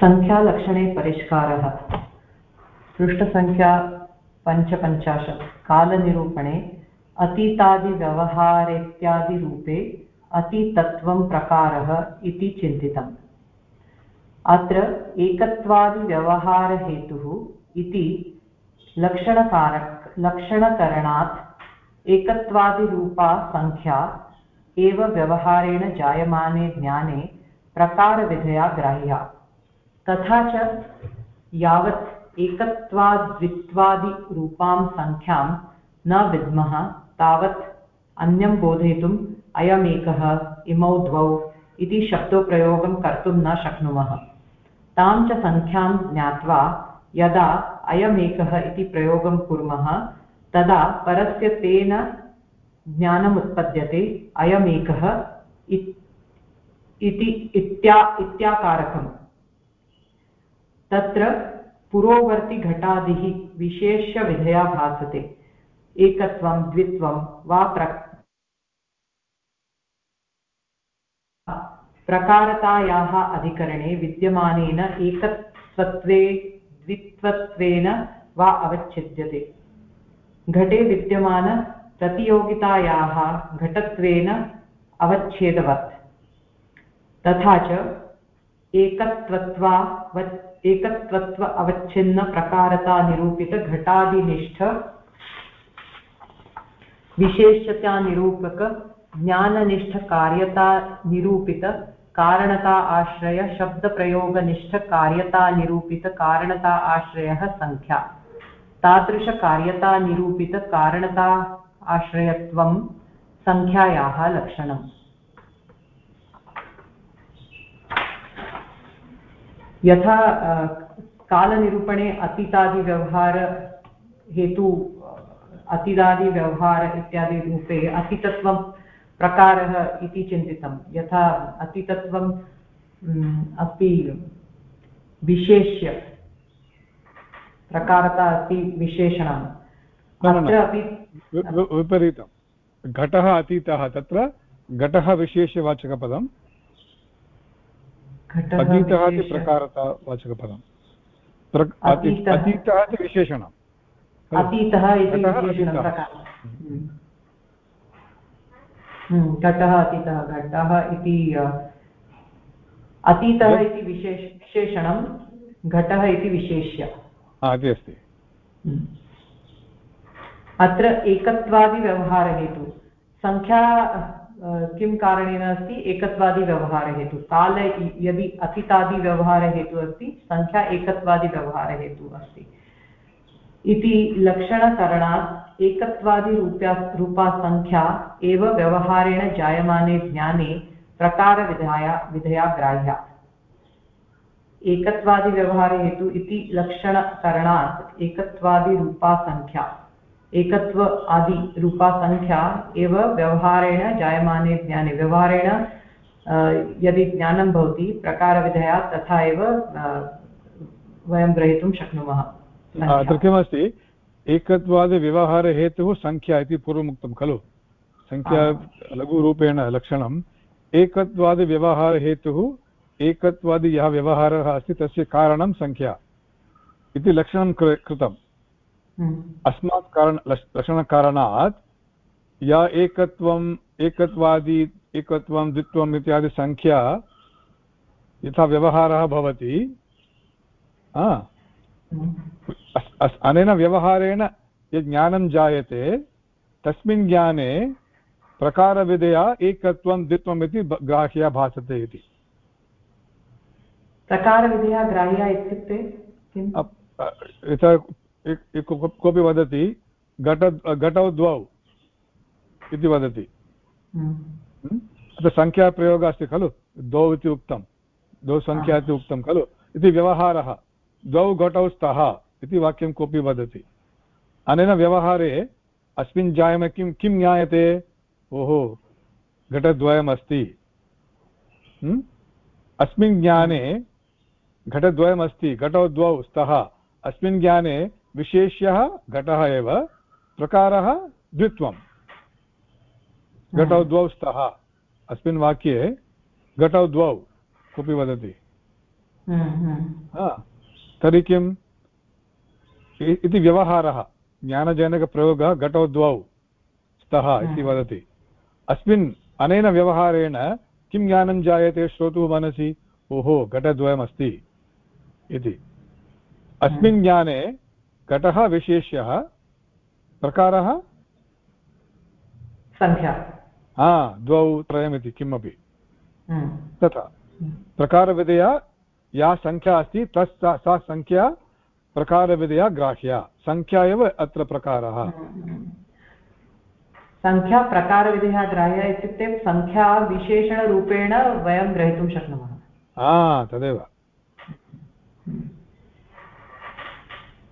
सङ्ख्यालक्षणे परिष्कारः। पृष्ठसङ्ख्या पञ्चपञ्चाशत्। कालनिरूपणे अतीतादिव्यवहारेत्यादिरूपे अतितत्त्वं प्रकारः इति चिन्तितम्। अत्र एकत्वादिव्यवहारहेतुः इति लक्षणकारक, लक्षणकरणात् एकत्वादिरूपा सङ्ख्या एव व्यवहारेण जायमाने ज्ञाने प्रकारविधया ग्राह्या। तथा च यावत् एकत्वाद्वित्वादिरूपां सङ्ख्यां न विद्मः, तावत् अन्यं बोधयितुम् अयमेकः इमौ द्वौ इति शब्दोप्रयोगं कर्तुं न शक्नुमः। तां च सङ्ख्यां ज्ञात्वा यदा अयमेकः इति प्रयोगं कुर्मः, तदा परस्य तेन ज्ञानमुत्पद्यते अयमेकः इति इत्या इत्याकारकम्। तत्र पुरोवर्तिघटादिः विशेष्यविधया भासते। एकत्वं, द्वित्वं वा प्र प्रकारतायाः अधिकरणे विद्यमानेन एकत्वत्वे, द्वित्वत्वेन वा अवच्छिद्यते। घटे विद्यमानप्रतियोगितायाः घटत्वेन अवच्छेदवत्। तथा च एकत्वत्वा एकत्वत्व अवच्छिन्नप्रकारतानिरूपितघटादिनिष्ठ विशेषतानिरूपक ज्ञाननिष्ठकार्यतानिरूपित कारणता आश्रय शब्दप्रयोगनिष्ठकार्यतानिरूपितकारणता आश्रयः सङ्ख्या तादृशकार्यतानिरूपितकारणता आश्रयत्वं सङ्ख्यायाः लक्षणम्। यथा कालनिरूपणे अतीतादिव्यवहार हेतु अतीतादिव्यवहार इत्यादि रूपे अतितत्वं प्रकारः इति चिन्तितं। यथा अतितत्वं अस्ति विशेष्य प्रकारता अस्ति विशेषणम्। अत्र अपि विपरीतं। घटः अतीतः तत्र घटः विशेषवाचकपदम् अतीतः इति प्रकारता वाचकपदम् अतीतः इति विशेषणम् अतीतः। इति हम्म। हम्म, घटः अतीतः घटः इति अतीतः इति विशेष विशेषणं घटः इति विशेष्य। अस्ति। हम्म। अत्र एकत्वादिव्यवहारहेतु। सङ्ख्या किं कारणेन अस्ति? एकत्वादिव्यवहारहेतु। काल यदि अतितादिव्यवहारहेतुः अस्ति सङ्ख्या एकत्वादिव्यवहारहेतुः अस्ति। इति लक्षणकरणात् एकत्वादिरूप्या रूपा सङ्ख्या एव व्यवहारेण जायमाने ज्ञाने प्रकारविधया विधया ग्राह्या एकत्वादिव्यवहारहेतु इति लक्षणकरणात् एकत्वादिरूपा सङ्ख्या एकत्व आदि रूपा सङ्ख्या एव व्यवहारेण जायमाने ज्ञाने। व्यवहारेण यदि ज्ञानं भवति प्रकारविधया तथा एव वयं ग्रहीतुं शक्नुमः अत्र किमस्ति एकत्वादिव्यवहारहेतुः सङ्ख्या इति पूर्वमुक्तं खलु। सङ्ख्या लघुरूपेण लक्षणम्। एकत्वादिव्यवहारहेतुः एकत्वादि यः व्यवहारः अस्ति तस्य कारणं सङ्ख्या इति लक्षणं कृतम्। अस्मात् कारण लक्षणकारणात् या एकत्वम् एकत्वादि एकत्वं द्वित्वम् इत्यादि सङ्ख्या यथा व्यवहारः भवति अनेन व्यवहारेण यत् ज्ञानं जायते तस्मिन् ज्ञाने प्रकारविधया एकत्वं द्वित्वम् इति ग्राह्या भासते इति। प्रकारविधया ग्राह्या इत्युक्ते कोऽपि वदति घट घटौ द्वौ इति वदति। हम्म। हम्म? अत्र सङ्ख्याप्रयोगः अस्ति खलु? द्वौ इति उक्तं द्वौ सङ्ख्या इति उक्तं खलु? इति व्यवहारः। द्वौ घटौ स्तः इति वाक्यं कोऽपि वदति। अनेन व्यवहारे अस्मिन् जायम किं किं ज्ञायते? ओहो घटद्वयमस्ति। हम्म? अस्मिन् ज्ञाने घटद्वयमस्ति घटौ द्वौ स्तः। अस्मिन् ज्ञाने विशेष्यः घटः एव प्रकारः द्वित्वं घटौ हम्म। द्वौ स्तः। अस्मिन् वाक्ये घटौ द्वौ कोऽपि वदति। हम्म, हम्म। तर्हि किम्? इति व्यवहारः। ज्ञानजनकप्रयोगः घटौ द्वौ स्तः इति वदति। अस्मिन् अनेन व्यवहारेण किं ज्ञानं जायते श्रोतुः मनसि? ओहो घटद्वयमस्ति इति। अस्मिन् ज्ञाने घटः विशेष्यः प्रकारः? सङ्ख्या हा द्वौ त्रयमिति किमपि। हम्म। तथा। प्रकारविधया या सङ्ख्या अस्ति तस् सा सङ्ख्या प्रकारविधया ग्राह्या। सङ्ख्या एव अत्र प्रकारः। हम्म। सङ्ख्या प्रकारविधया ग्राह्या इत्युक्ते सङ्ख्या विशेषणरूपेण वयं ग्रहीतुं शक्नुमः। हा तदेव।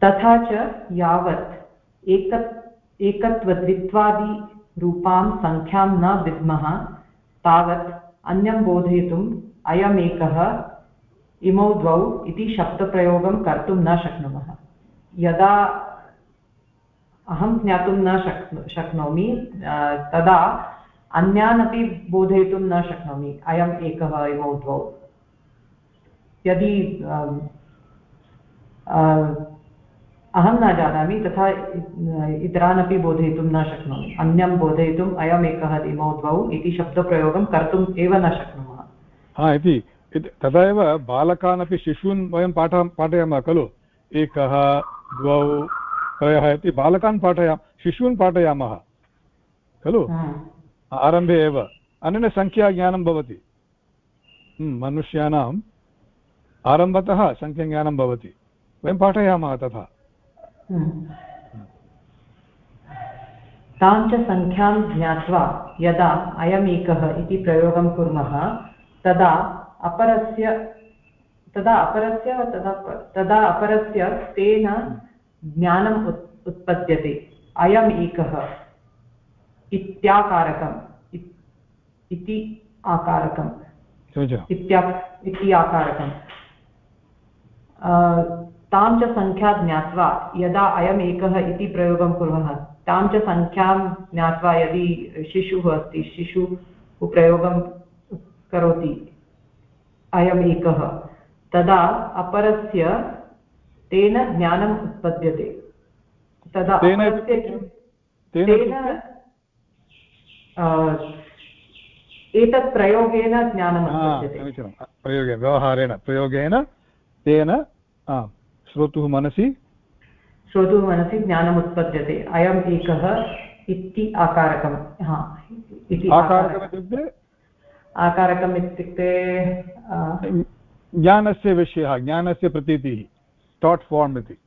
तथा च यावत् एक एकत्वद्वित्वादिरूपां सङ्ख्यां न विद्मः, तावत् अन्यं बोधयितुम् अयमेकः इमौ द्वौ इति शब्दप्रयोगं कर्तुं न शक्नुमः। यदा अहं ज्ञातुं न शक् शक्नोमि तदा अन्यान् अपि बोधयितुं न शक्नोमि, अयम् एकः इमौ द्वौ। यदि अहं न जानामि तथा इतरान् अपि बोधयितुं न शक्नोमि। अन्यं बोधयितुम् अयमेकः इमौ द्वौ इति शब्दप्रयोगं कर्तुम् एव न शक्नुमः। हा इति। तथा एव बालकानपि शिशून् वयं पाठ पाठयामः खलु? एकः द्वौ त्रयः इति बालकान् पाठयामः शिशून् पाठयामः खलु? आरम्भे एव। अनेन सङ्ख्याज्ञानं भवति मनुष्याणाम् आरम्भतः सङ्ख्याज्ञानं भवति। वयं पाठयामः तथा। तां च सङ्ख्यां ज्ञात्वा यदा अयमेकः इति प्रयोगं कुर्मः तदा अपरस्य तदा अपरस्य तदा तदा अपरस्य तेन ज्ञानम् उत् उत्पद्यते। अयम् एकः इत्याकारकम् इति आकारकम्। इत्या इति आकारकम्। तां च सङ्ख्या ज्ञात्वा यदा अयम् एकः इति प्रयोगं कुर्मः तां च सङ्ख्यां ज्ञात्वा यदि शिशुः अस्ति शिशुः प्रयोगं करोति अयम् एकः तदा अपरस्य तेन ज्ञानम् उत्पद्यते। तदा तेन एतत् प्रयोगेन ज्ञानम् समीचीनं। प्रयोगे व्यवहारेण प्रयोगेन तेन श्रोतुः मनसि? श्रोतुः मनसि ज्ञानम् उत्पद्यते। अयम् एकः इति आकारकं हा इति आकारकम् इत्युक्ते? आकारकम् इत्युक्ते ज्ञानस्य विषयः ज्ञानस्य प्रतीतिः टाट् फार्म् इति।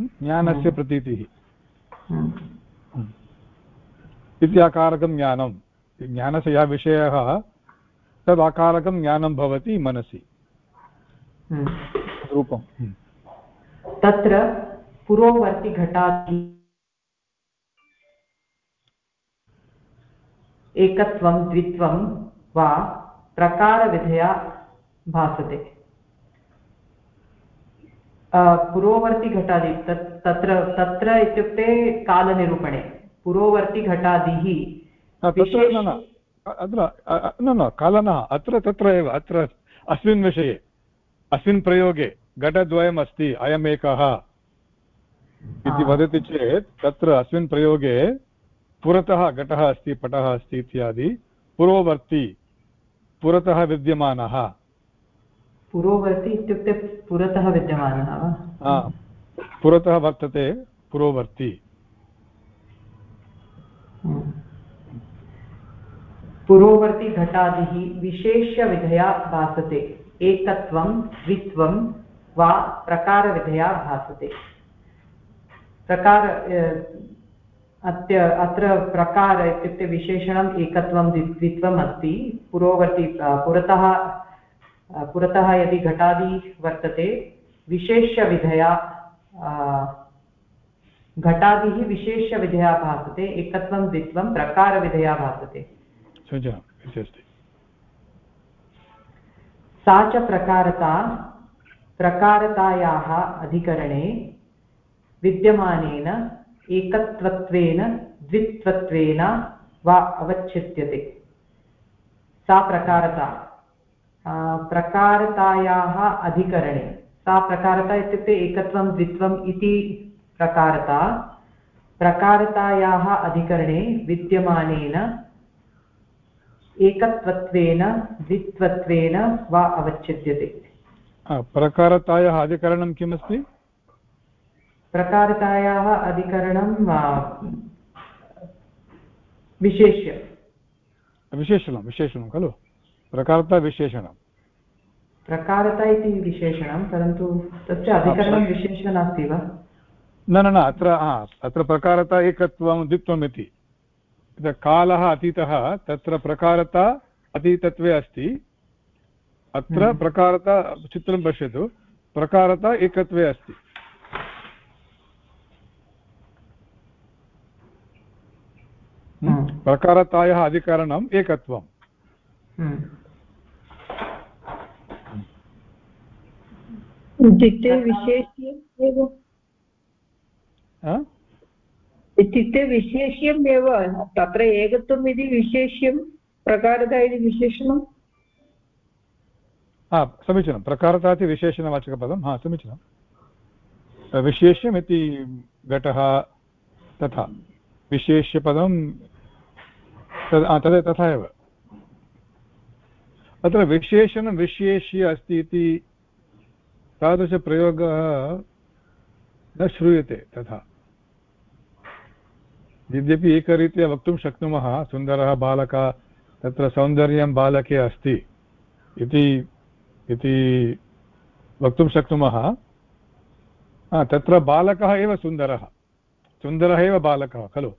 ज्ञानस्य हम्म। प्रतीतिः। हम्म। इति आकारकं ज्ञानं ज्ञानस्य यः विषयः तद् आकारकं ज्ञानं भवति मनसि। हम्म। तत्र पुरोवर्तिघटादि। एकत्वं द्वित्वं वा प्रकारविधया भासते। पुरोवर्तिघटादि तत् तत्र तत्र इत्युक्ते कालनिरूपणे। पुरोवर्तिघटादिः अत्र न न कालनः अत्र तत्र एव अत्र अस्मिन् विषये अस्मिन् प्रयोगे। घटद्वयम् अस्ति अयमेकः इति वदति चेत् तत्र अस्मिन् प्रयोगे पुरतः घटः अस्ति पटः अस्ति इत्यादि पुरोवर्ति पुरतः विद्यमानः। पुरोवर्ति इत्युक्ते पुरतः विद्यमानः वा? पुरतः वर्तते पुरोवर्ति। पुरोवर्तिघटादिः विशेष्यविधया भासते एकत्वं द्वित्वं वा प्रकारविधया भासते। प्रकार अत्य अत्र प्रकार इत्युक्ते विशेषणम् एकत्वं द्वित्वम् अस्ति। पुरोवर्ति पुरतः पुरतः यदि घटादि वर्तते विशेष्यविधया घटादिः विशेष्यविधया भासते एकत्वं द्वित्वं प्रकारविधया भासते। सा च प्रकारता प्रकारतायाः अधिकरणे विद्यमानेन एकत्वत्वेन, द्वित्वत्वेन वा अवच्छिद्यते सा प्रकारता। प्रकारतायाः अधिकरणे। सा प्रकारता इत्युक्ते एकत्वं, द्वित्वम् इति प्रकारता। प्रकारतायाः अधिकरणे विद्यमानेन एकत्वत्वेन, द्वित्वत्वेन वा अवच्छिद्यते प्रकारतायाः अधिकरणं किमस्ति? प्रकारतायाः अधिकरणं विशेष्य। विशेषणं विशेषणं खलु? प्रकारता विशेषणं। प्रकारता इति विशेषणं परन्तु तस्य अधिकरणं विशेषः नास्ति वा? न न न अत्र अत्र प्रकारता एकत्वं द्वित्वम् इति कालः अतीतः तत्र प्रकारता अतीतत्वे अस्ति। अत्र हम्म। प्रकारता चित्रं पश्यतु। प्रकारता एकत्वे अस्ति। हम्म। प्रकारतायाः अधिकरणम् एकत्वम्। हम्म। इत्युक्ते विशेष्यम् एव। इत्युक्ते विशेष्यम् एव। तत्र एकत्वम् इति विशेष्यं प्रकारता इति विशेषणं हा समीचीनं प्रकारता इति विशेषणवाचकपदं हा समीचीनं विशेष्यम् इति घटः तथा विशेष्यपदं तद् तद् तथा एव अत्र विशेषणं विशेष्य अस्ति इति तादृशप्रयोगः न श्रूयते तथा यद्यपि एकरीत्या वक्तुं शक्नुमः, सुन्दरः बालकः, तत्र सौन्दर्यं बालके अस्ति इति इति वक्तुं शक्नुमः। तत्र बालकः एव सुन्दरः। सुन्दरः एव बालकः, खलु?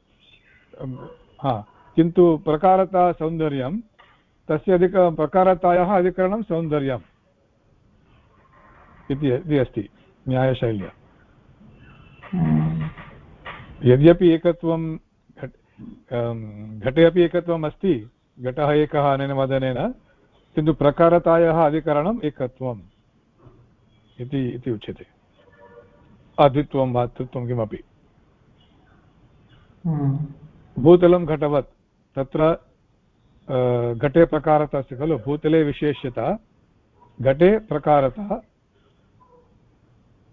हा, किन्तु प्रकारता सौन्दर्यं, तस्य अधिक प्रकारतायाः अधिकरणं सौन्दर्यम् इति अस्ति, न्यायशैल्या। यद्यपि एकत्वं घटे अपि एकत्वम् अस्ति घटः एकः अनेन वदनेन किन्तु प्रकारतायाः अधिकरणम् एकत्वम् इति इति उच्यते। अद्वित्वं वा तृत्वं किमपि। भूतलं घटवत्। तत्र घटे प्रकारता अस्ति खलु। भूतले विशेष्यता। घटे प्रकारता।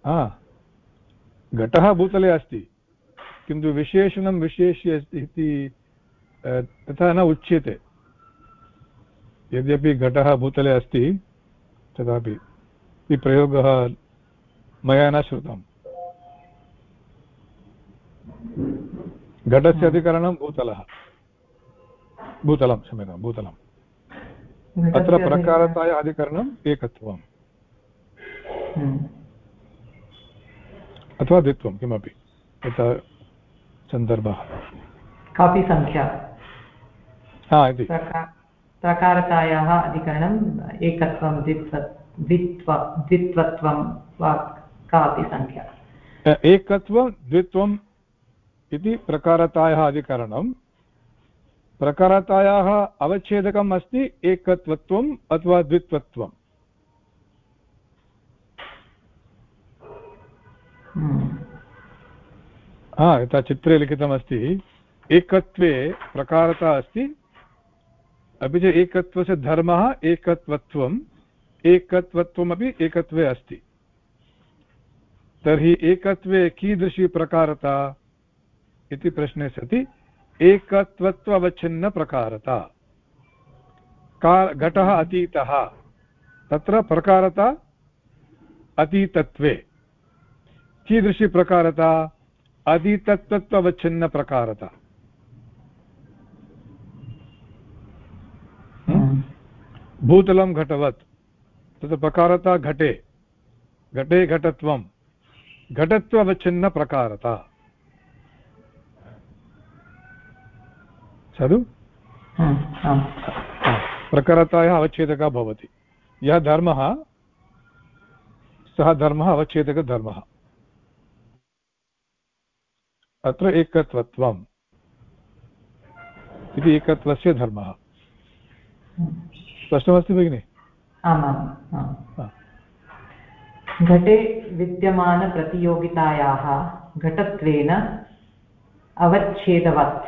हा। घटः भूतले अस्ति। किन्तु विशेषणं विशेष्य इति तथा न उच्यते। यद्यपि घटः भूतले अस्ति तथापि प्रयोगः मया न श्रुतम्। घटस्य अधिकरणं भूतलः। भूतलं क्षम्यतां भूतलम् अत्र प्रकारताय अधिकरणम् एकत्वम्। हम्म। अथवा द्वित्वं किमपि। यथा सन्दर्भः। कापि सङ्ख्या हा इति। प्रकारतायाः अधिकरणम् एकत्वं द्वित्व द्वित्व द्वित्वत्वं वा कापि सङ्ख्या एकत्वं द्वित्वम् इति प्रकारतायाः अधिकरणं। प्रकारतायाः अवच्छेदकम् अस्ति एकत्वत्वम् अथवा द्वित्वत्वम्। हा यथा चित्रे लिखितमस्ति। एकत्वे प्रकारता अस्ति अपि च एकत्वस्य धर्मः एकत्वत्वम्, एकत्वत्वमपि एकत्वे अस्ति। तर्हि एकत्वे कीदृशी प्रकारता इति प्रश्ने सति, एकत्वत्ववच्छिन्नप्रकारता। का घटः अतीतः, तत्र प्रकारता अतीतत्वे। कीदृशी प्रकारता? अतीतत्ववच्छिन्नप्रकारता भूतलं घटवत्। तत्र प्रकारता घटे। घटे घटत्वं घटत्ववच्छिन्नप्रकारता। साधु? प्रकारतायाः अवच्छेदकः भवति। यः धर्मः सः धर्मः अवच्छेदकधर्मः अत्र एकत्वत्वम्। इति एकत्वस्य धर्मः। स्पष्टमस्ति भगिनि? घटे विद्यमानप्रतियोगितायाः घटत्वेन अवच्छेदवत्।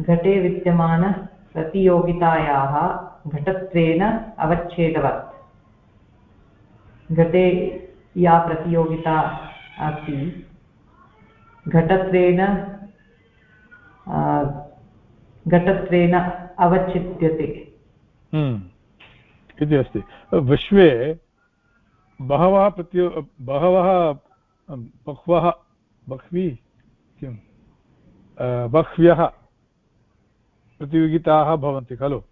घटे विद्यमानप्रतियोगितायाः घटत्वेन अवच्छेदवत्। घटे या प्रतियोगिता अस्ति घटत्वेन घटत्वेन अवच्छिद्यते। इति अस्ति। विश्वे बहवः प्रतियो, बहवः बह्वः, बह्वी, किं? बह्व्यः प्रतियोगिताः भवन्ति, खलु?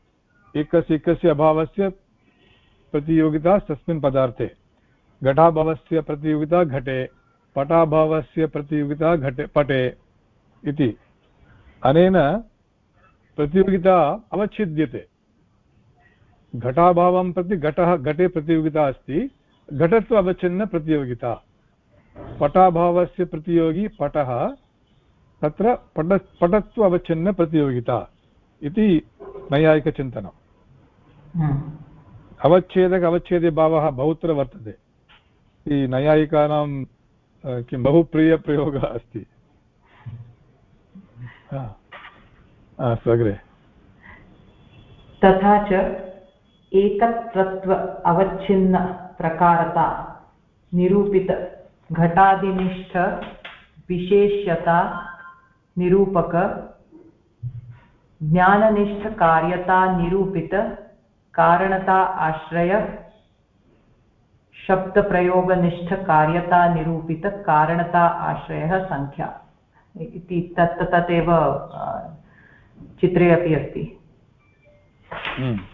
एकस्य एकस्य अभावस्य प्रतियोगिता तस्मिन् पदार्थे। घटाभावस्य प्रतियोगिता घटे, पटाभावस्य प्रतियोगिता घटे, पटे इति। अनेन प्रतियोगिता अवच्छिद्यते। घटाभावं प्रति घटः घटे प्रतियोगिता अस्ति। घटत्व अवच्छिन्नप्रतियोगिता पटाभावस्य प्रतियोगी पटः तत्र पट पटत्व अवच्छिन्नप्रतियोगिता इति नैयायिकचिन्तनम् हम्म। अवच्छेदक अवच्छेदभावः बहुत्र वर्तते। इति नैयायिकानां किं बहुप्रियप्रयोगः अस्ति। अस्तु अग्रे तथा च एकत्वत्व अवच्छिन्नप्रकारता निरूपित घटादिनिष्ठ, विशेष्यता, निरूपक ज्ञाननिष्ठकार्यता निरूपित, कारणता, आश्रय शब्दप्रयोगनिष्ठकार्यतानिरूपितकारणता आश्रयः सङ्ख्या इति तत् तदेव चित्रे अपि अस्ति हम्म।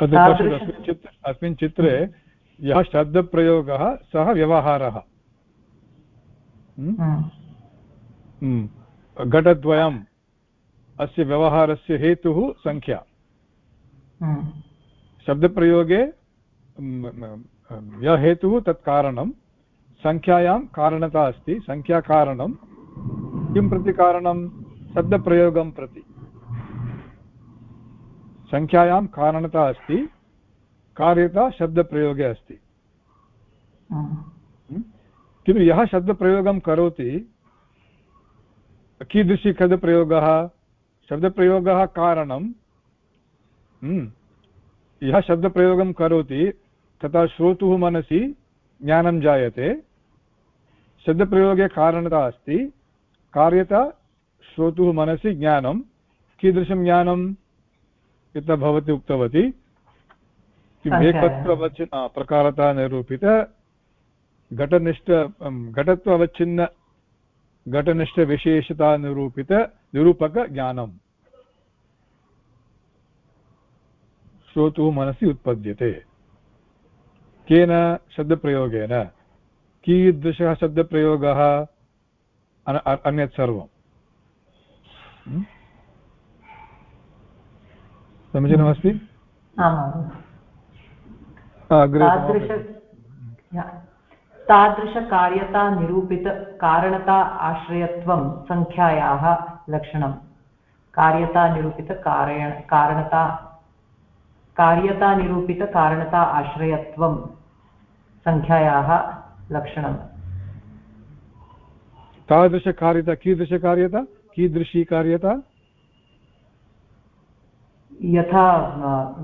अस्मिन् चित्रे यः शब्दप्रयोगः सः व्यवहारः हम्म? हम्म। हम्म। घटद्वयम् अस्य व्यवहारस्य हेतुः सङ्ख्या शब्दप्रयोगे यः हेतुः तत् कारणं सङ्ख्यायां कारणता अस्ति सङ्ख्याकारणं किं प्रति कारणं शब्दप्रयोगं प्रति सङ्ख्यायां कारणता अस्ति कार्यता शब्दप्रयोगे अस्ति। किन्तु यः शब्दप्रयोगं करोति कीदृशी शब्दप्रयोगः शब्दप्रयोगः कारणं यः शब्दप्रयोगं करोति तथा श्रोतुः मनसि ज्ञानं जायते। शब्दप्रयोगे कारणता अस्ति कार्यता श्रोतुः मनसि ज्ञानं कीदृशं ज्ञानं यथा भवती उक्तवती। किम् एकत्ववचन प्रकारता निरूपित। घटनिष्ठ घटत्व अवच्छिन्न घटनिष्ठविशेषता निरूपित निरूपकज्ञानम् श्रोतुः मनसि उत्पद्यते। केन शब्दप्रयोगेन? कीदृशः शब्दप्रयोगः? अन्यत् सर्वम्। समीचीनमस्ति तादृशकार्यतानिरूपितकारणता आश्रयत्वं सङ्ख्यायाः लक्षणं कार्यतानिरूपितकारण कारणता कार्यतानिरूपितकारणता आश्रयत्वं सङ्ख्यायाः लक्षणम्। तादृशकार्यता कीदृशकार्यता कीदृशी कार्यता? यथा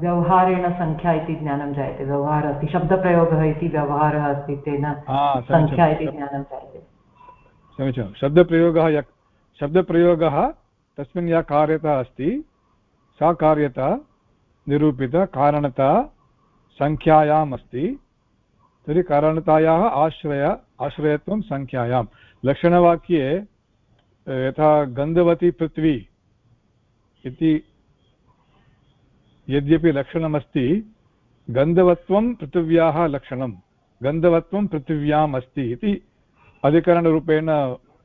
व्यवहारेण सङ्ख्या इति ज्ञानं जायते। व्यवहारः अस्ति शब्दप्रयोगः इति व्यवहारः अस्ति तेन सङ्ख्या इति ज्ञानं जायते। समीचीनं। शब्दप्रयोगः य शब्दप्रयोगः तस्मिन् या कार्यता अस्ति सा कार्यता निरूपितकारणता सङ्ख्यायाम् अस्ति। तर्हि कारणतायाः आश्रय आश्रयत्वं सङ्ख्यायां लक्षणवाक्ये यथा गन्धवती पृथ्वी इति यद्यपि लक्षणमस्ति गन्धवत्वं पृथिव्याः लक्षणं गन्धवत्वं पृथिव्याम् अस्ति इति अधिकरणरूपेण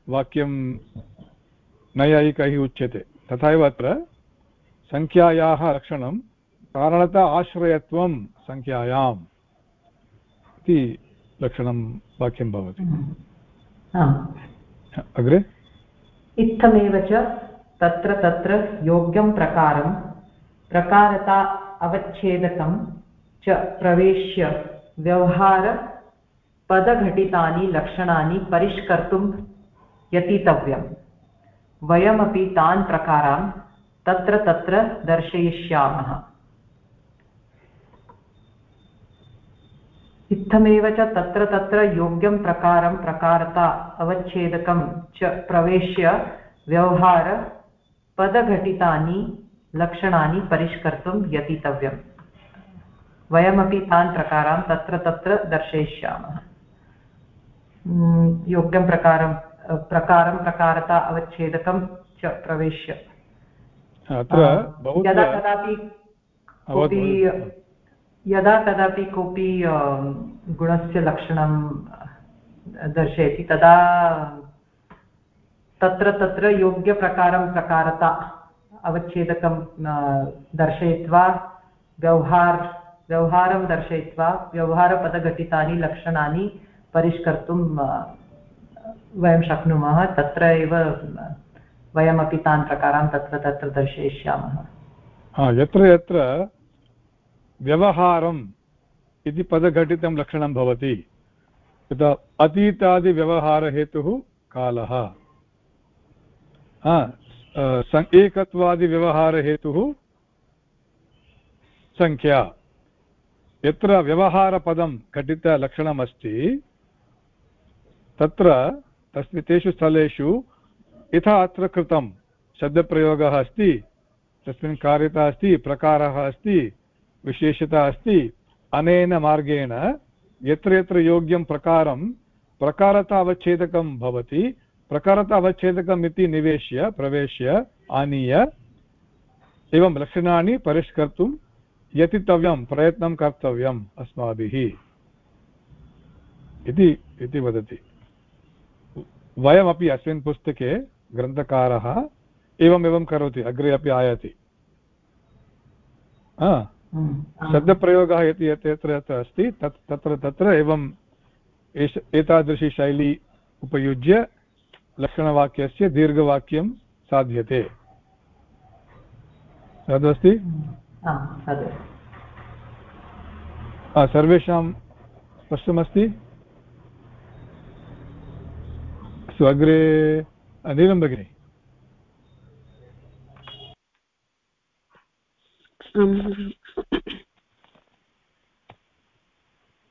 वाक्यं नैयायिकैः उच्यते। तथा एव अत्र सङ्ख्यायाः लक्षणं कारणता आश्रयत्वं सङ्ख्यायाम् इति लक्षणं वाक्यं भवति। अग्रे? इत्थमेव च तत्र तत्र योग्यं प्रकारं प्रकारता अवच्छेदकं च प्रवेश्य व्यवहारपदघटितानि लक्षणानि परिष्कर्तुं यतितव्यम्। वयमपि तान् प्रकारान् तत्र तत्र दर्शयिष्यामः। इत्थमेव च तत्र तत्र योग्यं प्रकारं प्रकारता अवच्छेदकं च प्रवेश्य व्यवहारपदघटितानि लक्षणानि परिष्कर्तुं यतितव्यम् वयमपि तान् प्रकारान् तत्र तत्र दर्शयिष्यामः। योग्यं प्रकारं प्रकारं प्रकारता अवच्छेदकं च प्रवेश्य। यदा कदापि कोऽपि यदा कदापि कोऽपि गुणस्य लक्षणं दर्शयति तदा तत्र तत्र योग्यप्रकारं प्रकारता अवच्छेदकं दर्शयित्वा व्यवहार, व्यवहारं दर्शयित्वा व्यवहारपदघटितानि लक्षणानि परिष्कर्तुं वयं शक्नुमः। तत्र एव वयमपि तान् प्रकारान् तत्र तत्र दर्शयिष्यामः। यत्र यत्र व्यवहारम् इति पदघटितं लक्षणं भवति अतीतादिव्यवहारहेतुः कालः। एकत्वादिव्यवहारहेतुः सङ्ख्या यत्र व्यवहारपदं घटितलक्षणमस्ति तत्र तस्य तेषु स्थलेषु यथा अत्र कृतं शब्दप्रयोगः अस्ति, तस्मिन् कार्यता अस्ति, प्रकारः अस्ति, विशेषता अस्ति, अनेन मार्गेण यत्र यत्र योग्यं प्रकारं प्रकारता अवच्छेदकं भवति प्रकारता अवच्छेदकम् इति निवेश्य प्रवेश्य आनीय। एवं लक्षणानि परिष्कर्तुं यतितव्यं प्रयत्नं कर्तव्यम् अस्माभिः। इति वदति। वयमपि अस्मिन् पुस्तके ग्रन्थकारः एवमेवं करोति अग्रे अपि आयाति। शब्दप्रयोगः यत् यत् यत्र यत्र अस्ति तत् तत्र तत्र एवम् एष एतादृशी शैली उपयुज्य लक्षणवाक्यस्य दीर्घवाक्यं साध्यते। तदस्ति? सर्वेषां स्पष्टमस्ति? अस्तु अग्रे नीलं भगिनि।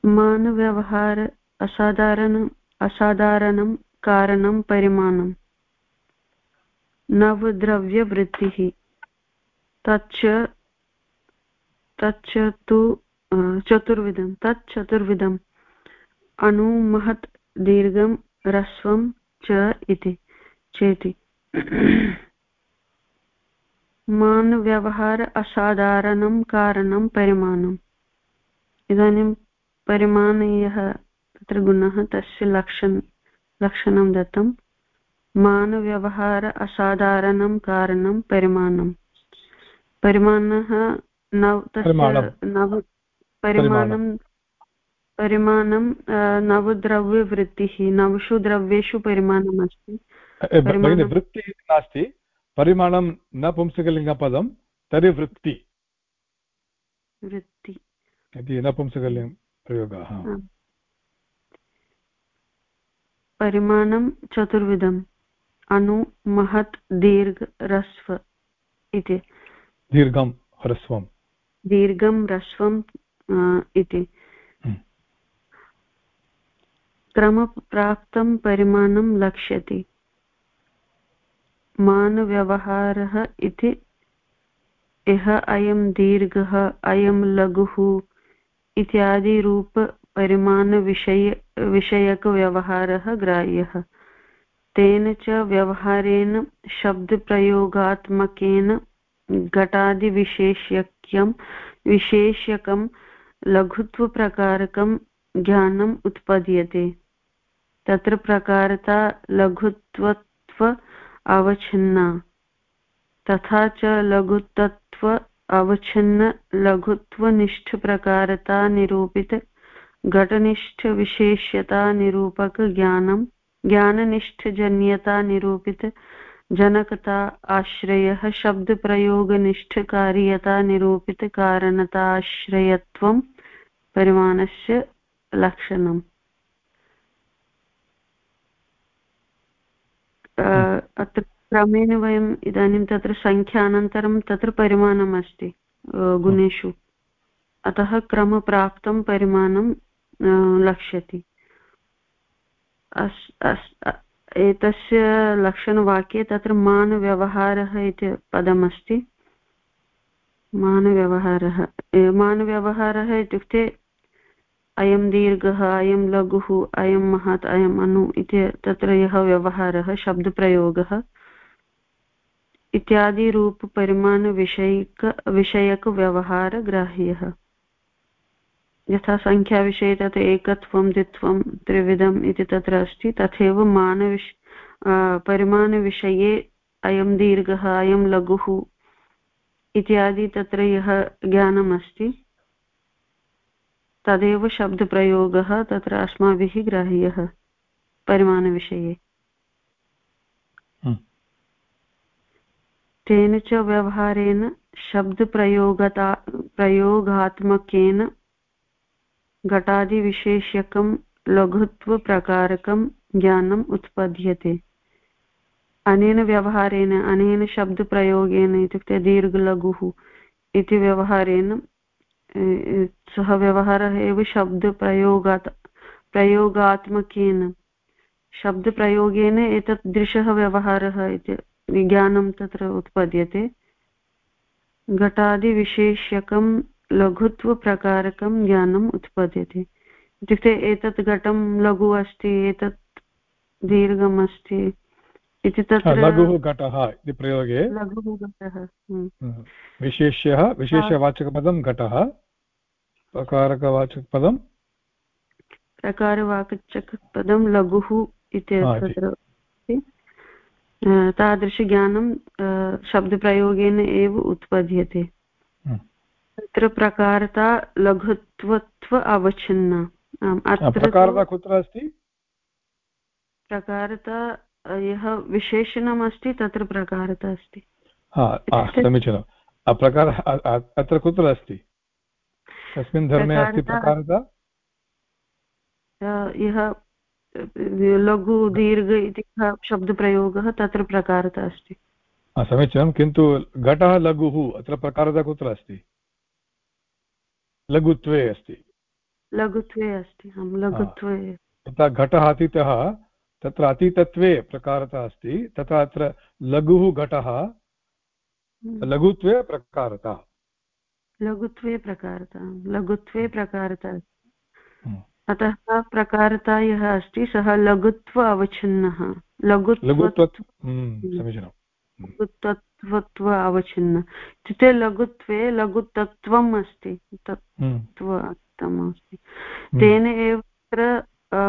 मानव्यवहार असाधारण असाधारणं कारणं परिमाणम् नवद्रव्यवृत्तिः। तच्च तच्च तु चतुर्विधं। तत् चतुर्विधम्। अणुमहत् दीर्घं, ह्रस्वं च इति। चेति। <clears throat> मानव्यवहार असाधारणं कारणं परिमाणम्। इदानीं परिमाणीयः तत्र गुणः तस्य लक्षण लक्षणं दत्तं। मानव्यवहार असाधारणं कारणं परिमाणम् परिमाणः नव नव परिमाणं परिमाणं नवद्रव्यवृत्तिः नवषु द्रव्येषु परिमाणम् अस्ति। वृत्तिः नास्ति। परिमाणं न पुंसकलिङ्गपदं तर्हि वृत्ति। वृत्ति। इति नपुंसकलिङ्ग प्रयोगः परिमाणं चतुर्विधम्। अणु महत् दीर्घ ह्रस्व इति। दीर्घं ह्रस्वं दीर्घं ह्रस्वम् इति। हम्म। क्रमप्राप्तं परिमाणं लक्ष्यति। मानव्यवहारः इति। इह अयं दीर्घः अयं लघुः इत्यादिरूपपरिमाणविषय विषयकव्यवहारः ग्राह्यः। तेन च व्यवहारेण, शब्दप्रयोगात्मकेन घटादिविशेष्यक्यं विशेष्यकं लघुत्वप्रकारकं ज्ञानम् उत्पद्यते। तत्र प्रकारता, लघुत्वत्व अवच्छिन्ना। तथा च लघुतत्व अवच्छिन्न, लघुत्वनिष्ठप्रकारता निरूपित घटनिष्ठविशेष्यता निरूपक ज्ञानं ज्ञाननिष्ठजन्यता निरूपित जनकता आश्रयः शब्दप्रयोगनिष्ठकार्यता निरूपितकारणताश्रयत्वं परिमाणस्य लक्षणम् अत्र क्रमेण वयम् इदानीं तत्र सङ्ख्यानन्तरं तत्र परिमाणम् अस्ति गुणेषु। अतः क्रमप्राप्तं परिमाणं लक्ष्यति। एतस्य लक्षणवाक्ये तत्र मानव्यवहारः इति पदमस्ति। मानव्यवहारः मानव्यवहारः इत्युक्ते अयं दीर्घः, अयं लघुः, अयं महत्, अयम् अनु इति तत्र यः व्यवहारः, शब्दप्रयोगः इत्यादिरूपपरिमाणविषयिक विषयकव्यवहारग्राह्यः। यथा सङ्ख्याविषये तत् एकत्वं द्वित्वं त्रिविधम् इति तत्र अस्ति तथैव मानविष परिमाणविषये अयं दीर्घः अयं लघुः इत्यादि तत्र यः ज्ञानमस्ति तदेव शब्दप्रयोगः तत्र अस्माभिः ग्राह्यः परिमाणविषये हम्म। तेन च व्यवहारेण शब्दप्रयोगता प्रयोगात्मकेन घटादिविशेष्यकं लघुत्वप्रकारकं ज्ञानम् उत्पद्यते। अनेन व्यवहारेण, अनेन शब्दप्रयोगेन इत्युक्ते दीर्घलघुः इति व्यवहारेण सः व्यवहारः एव शब्दप्रयोगात्, प्रयोगात्मकेन। शब्दप्रयोगेन एतत् दृशः व्यवहारः इति ज्ञानं तत्र उत्पद्यते। घटादिविशेष्यकं लघुत्वप्रकारकं ज्ञानम् उत्पद्यते इत्युक्ते एतत् घटं लघु अस्ति एतत् दीर्घम् अस्ति इति तत्र लघुः घटः इति प्रयोगे लघुः घटः हम्म। हम्म। विशेष्यः विशेषवाचकपदं घटः प्रकारकवाचकपदं प्रकारवाचकपदं लघुः इति तत्र तादृशज्ञानं शब्दप्रयोगेन एव उत्पद्यते हम्म। तत्र प्रकारता लघुत्वत्व अवच्छिन्ना। प्रकारता कुत्र अस्ति? प्रकारता यः विशेषणम् अस्ति तत्र प्रकारता अस्ति। समीचीनं प्रकारः अत्र कुत्र अस्ति? कस्मिन् धर्मे अस्ति प्रकारता यः लघु दीर्घ इति शब्दप्रयोगः तत्र प्रकारता अस्ति। समीचीनं किन्तु घटः लघुः अत्र प्रकारता कुत्र अस्ति? लघुत्वे अस्ति। लघुत्वे अस्ति आं लघुत्वे। यथा घटः अतीतः तत्र अतीतत्वे प्रकारता अस्ति तथा अत्र लघुः घटः हम्म। लघुत्वे प्रकारता। लघुत्वे प्रकारता लघुत्वे प्रकारता। हम्म। अतः प्रकारता यः अस्ति सः लघुत्व अवच्छिन्नः लघुत्वत्व लघुतत्वत्व अवच्छिन्न इत्युक्ते लघुत्वे लघुतत्त्वम् अस्ति तत्त्वम् अस्ति तेन एव तत्र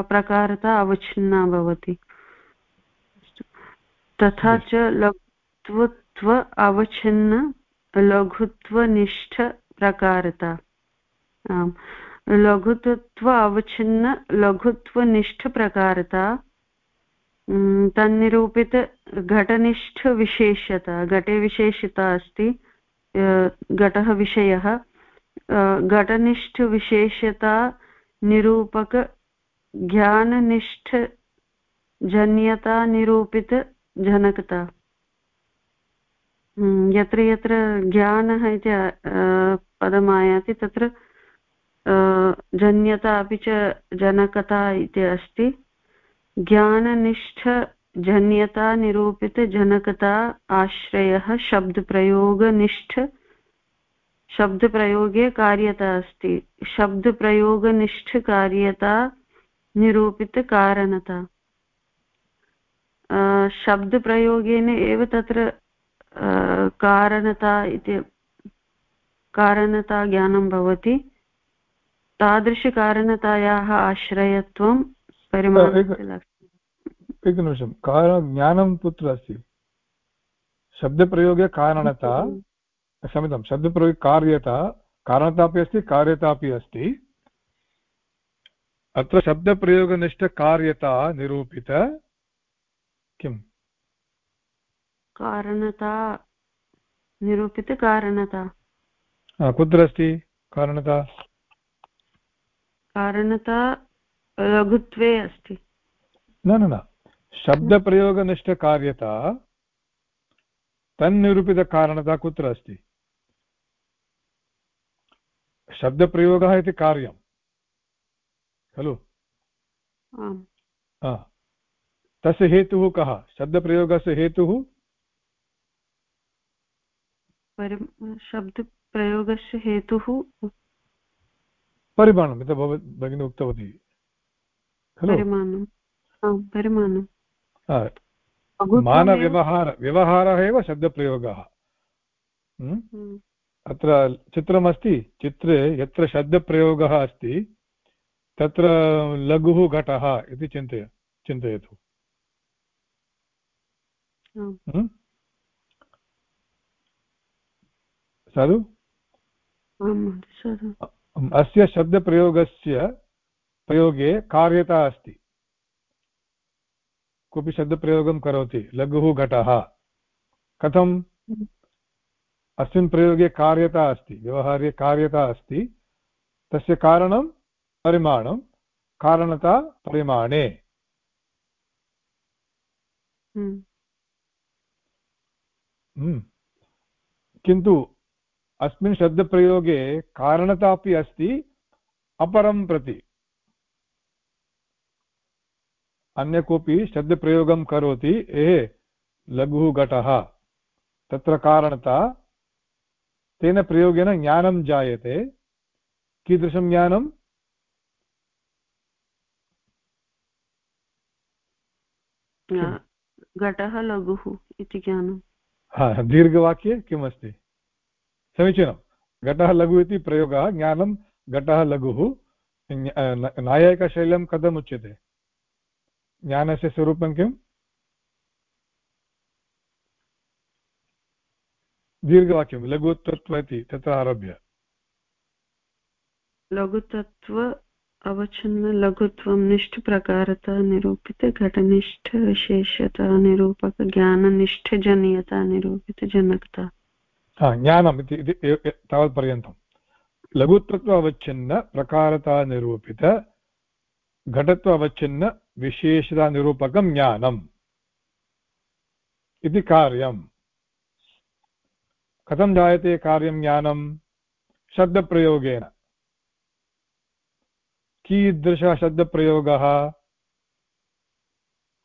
प्रकारता अवच्छिन्ना भवति। तथा च लघुत्वत्व अवच्छिन्न लघुत्वनिष्ठप्रकारता आम्। लघुत्व अवच्छिन्न लघुत्वनिष्ठप्रकारता तन्निरूपितघटनिष्ठविशेषता घटे विशेषता अस्ति घटः विषयः। घटनिष्ठविशेषता निरूपकज्ञाननिष्ठजन्यता निरूपितजनकता यत्र यत्र ज्ञानः इति पदमायाति तत्र जन्यता अपि च जनकता इति अस्ति। ज्ञाननिष्ठजन्यता निरूपितजनकता आश्रयः शब्दप्रयोगनिष्ठ शब्दप्रयोगे कार्यता अस्ति। शब्दप्रयोगनिष्ठकार्यता निरूपितकारणता। शब्दप्रयोगेन एव तत्र कारणता इति कारणता ज्ञानं भवति। तादृशकारणतायाः आश्रयत्वं एकनिमिषं कारण ज्ञानं कुत्र अस्ति। शब्दप्रयोगे कारणता क्षम्यतां शब्दप्रयोगे कार्यता कारणता अपि अस्ति कार्यता अपि अस्ति। अत्र शब्दप्रयोगनिष्ठकार्यता निरूपित किम्? कारणता निरूपितकारणता कुत्र अस्ति कारणता? कारणता लघुत्वे अस्ति। न न न। शब्दप्रयोगनिष्ठकार्यता तन्निरूपितकारणता कुत्र अस्ति? शब्दप्रयोगः इति कार्यं। खलु? तस्य हेतुः कः? शब्दप्रयोगस्य हेतुः? शब्दप्रयोगस्य हेतुः परिमाणम् इति भगिनी उक्तवती। खलु मानव्यवहार व्यवहारः एव शब्दप्रयोगः। हम्म? हम्म। अत्र चित्रमस्ति। चित्रे यत्र शब्दप्रयोगः अस्ति तत्र लघुः घटः इति चिन्तय चिन्तयतु। हम्म? साधु? अस्य शब्दप्रयोगस्य प्रयोगे कार्यता अस्ति। कोऽपि शब्दप्रयोगं करोति। लघुः घटः। कथं अस्मिन् प्रयोगे कार्यता अस्ति व्यवहारे कार्यता अस्ति। तस्य कारणं परिमाणं कारणता परिमाणे। हम्म। हम्म। किन्तु अस्मिन् शब्दप्रयोगे कारणता अपि अस्ति अपरं प्रति। अन्य कोऽपि शब्दप्रयोगं करोति ए लघुः घटः तत्र कारणता तेन प्रयोगेन ज्ञानं जायते। कीदृशं ज्ञानं घटः लघुः इति ज्ञानं हा दीर्घवाक्ये किमस्ति? समीचीनं। घटः लघु इति प्रयोगः ज्ञानं घटः लघुः। नायकशैलं कथम् उच्यते ज्ञानस्य स्वरूपं किम् दीर्घवाक्यं लघुत्वत्व इति तत्र आरभ्य। लघुतत्व अवच्छिन्न लघुत्वं निष्ठप्रकारता निरूपित घटनिष्ठ विशेषता निरूपक ज्ञाननिष्ठजनीयता निरूपित जनकता। ज्ञानम् इति तावत्पर्यन्तं लघुत्वत्व अवच्छिन्न प्रकारता निरूपित घटत्व अवच्छिन्न विशेषता निरूपकं ज्ञानम् इति कार्यम्। कथं जायते कार्यं ज्ञानं? शब्दप्रयोगेन। कीदृशः शब्दप्रयोगः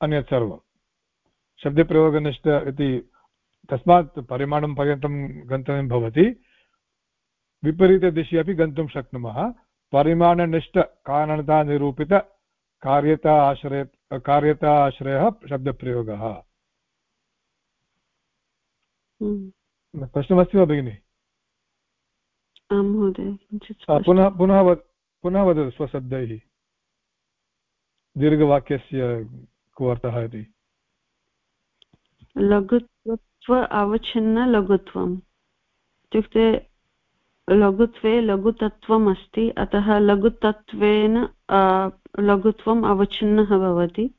अन्यत् सर्वं शब्दप्रयोगनिष्ठ इति तस्मात् परिमाणं पर्यन्तं गन्तव्यं भवति। विपरीतदिशि अपि गन्तुं शक्नुमः। परिमाणनिष्ठकारणता निरूपित कार्यता आश्रय कार्यता आश्रयः शब्दप्रयोगः। हम्म। प्रश्नमस्ति वा भगिनि? पुनः पुनः पुनः वदतु स्वशब्दैः। दीर्घवाक्यस्य को अर्थः इति। लघुत्व अवच्छिन्न लघुत्वम्। इत्युक्ते लघुत्वे लघुतत्वम् अस्ति अतः लघुतत्वेन लघुत्वम् अवच्छिन्नः भवति।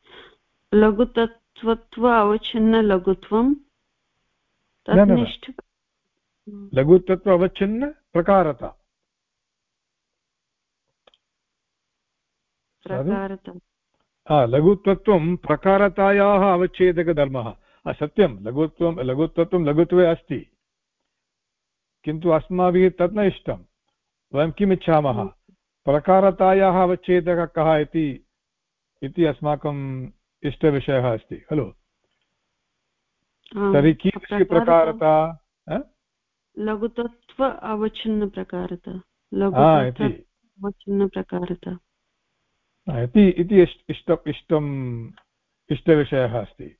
लघुतत्वत्व अवच्छिन्न लघुत्वं। लघुतत्व अवच्छिन्न प्रकारता। लघुत्वत्वं प्रकारतायाः अवच्छेदकधर्मः। सत्यं लघुत्वं लघुत्वत्वं लघुत्वे अस्ति। किन्तु अस्माभिः तत् न इष्टं वयं किम् इच्छामः प्रकारतायाः अवच्छेदकः कः इति इति अस्माकम् इष्टविषयः अस्ति खलु? तर्हि कीदृशी प्रकारता? लघुतत्व अवच्छिन्नप्रकारता। अवच्छिन्नप्रकारता। इति इति इष्ट इष्टम् इष्टविषयः अस्ति।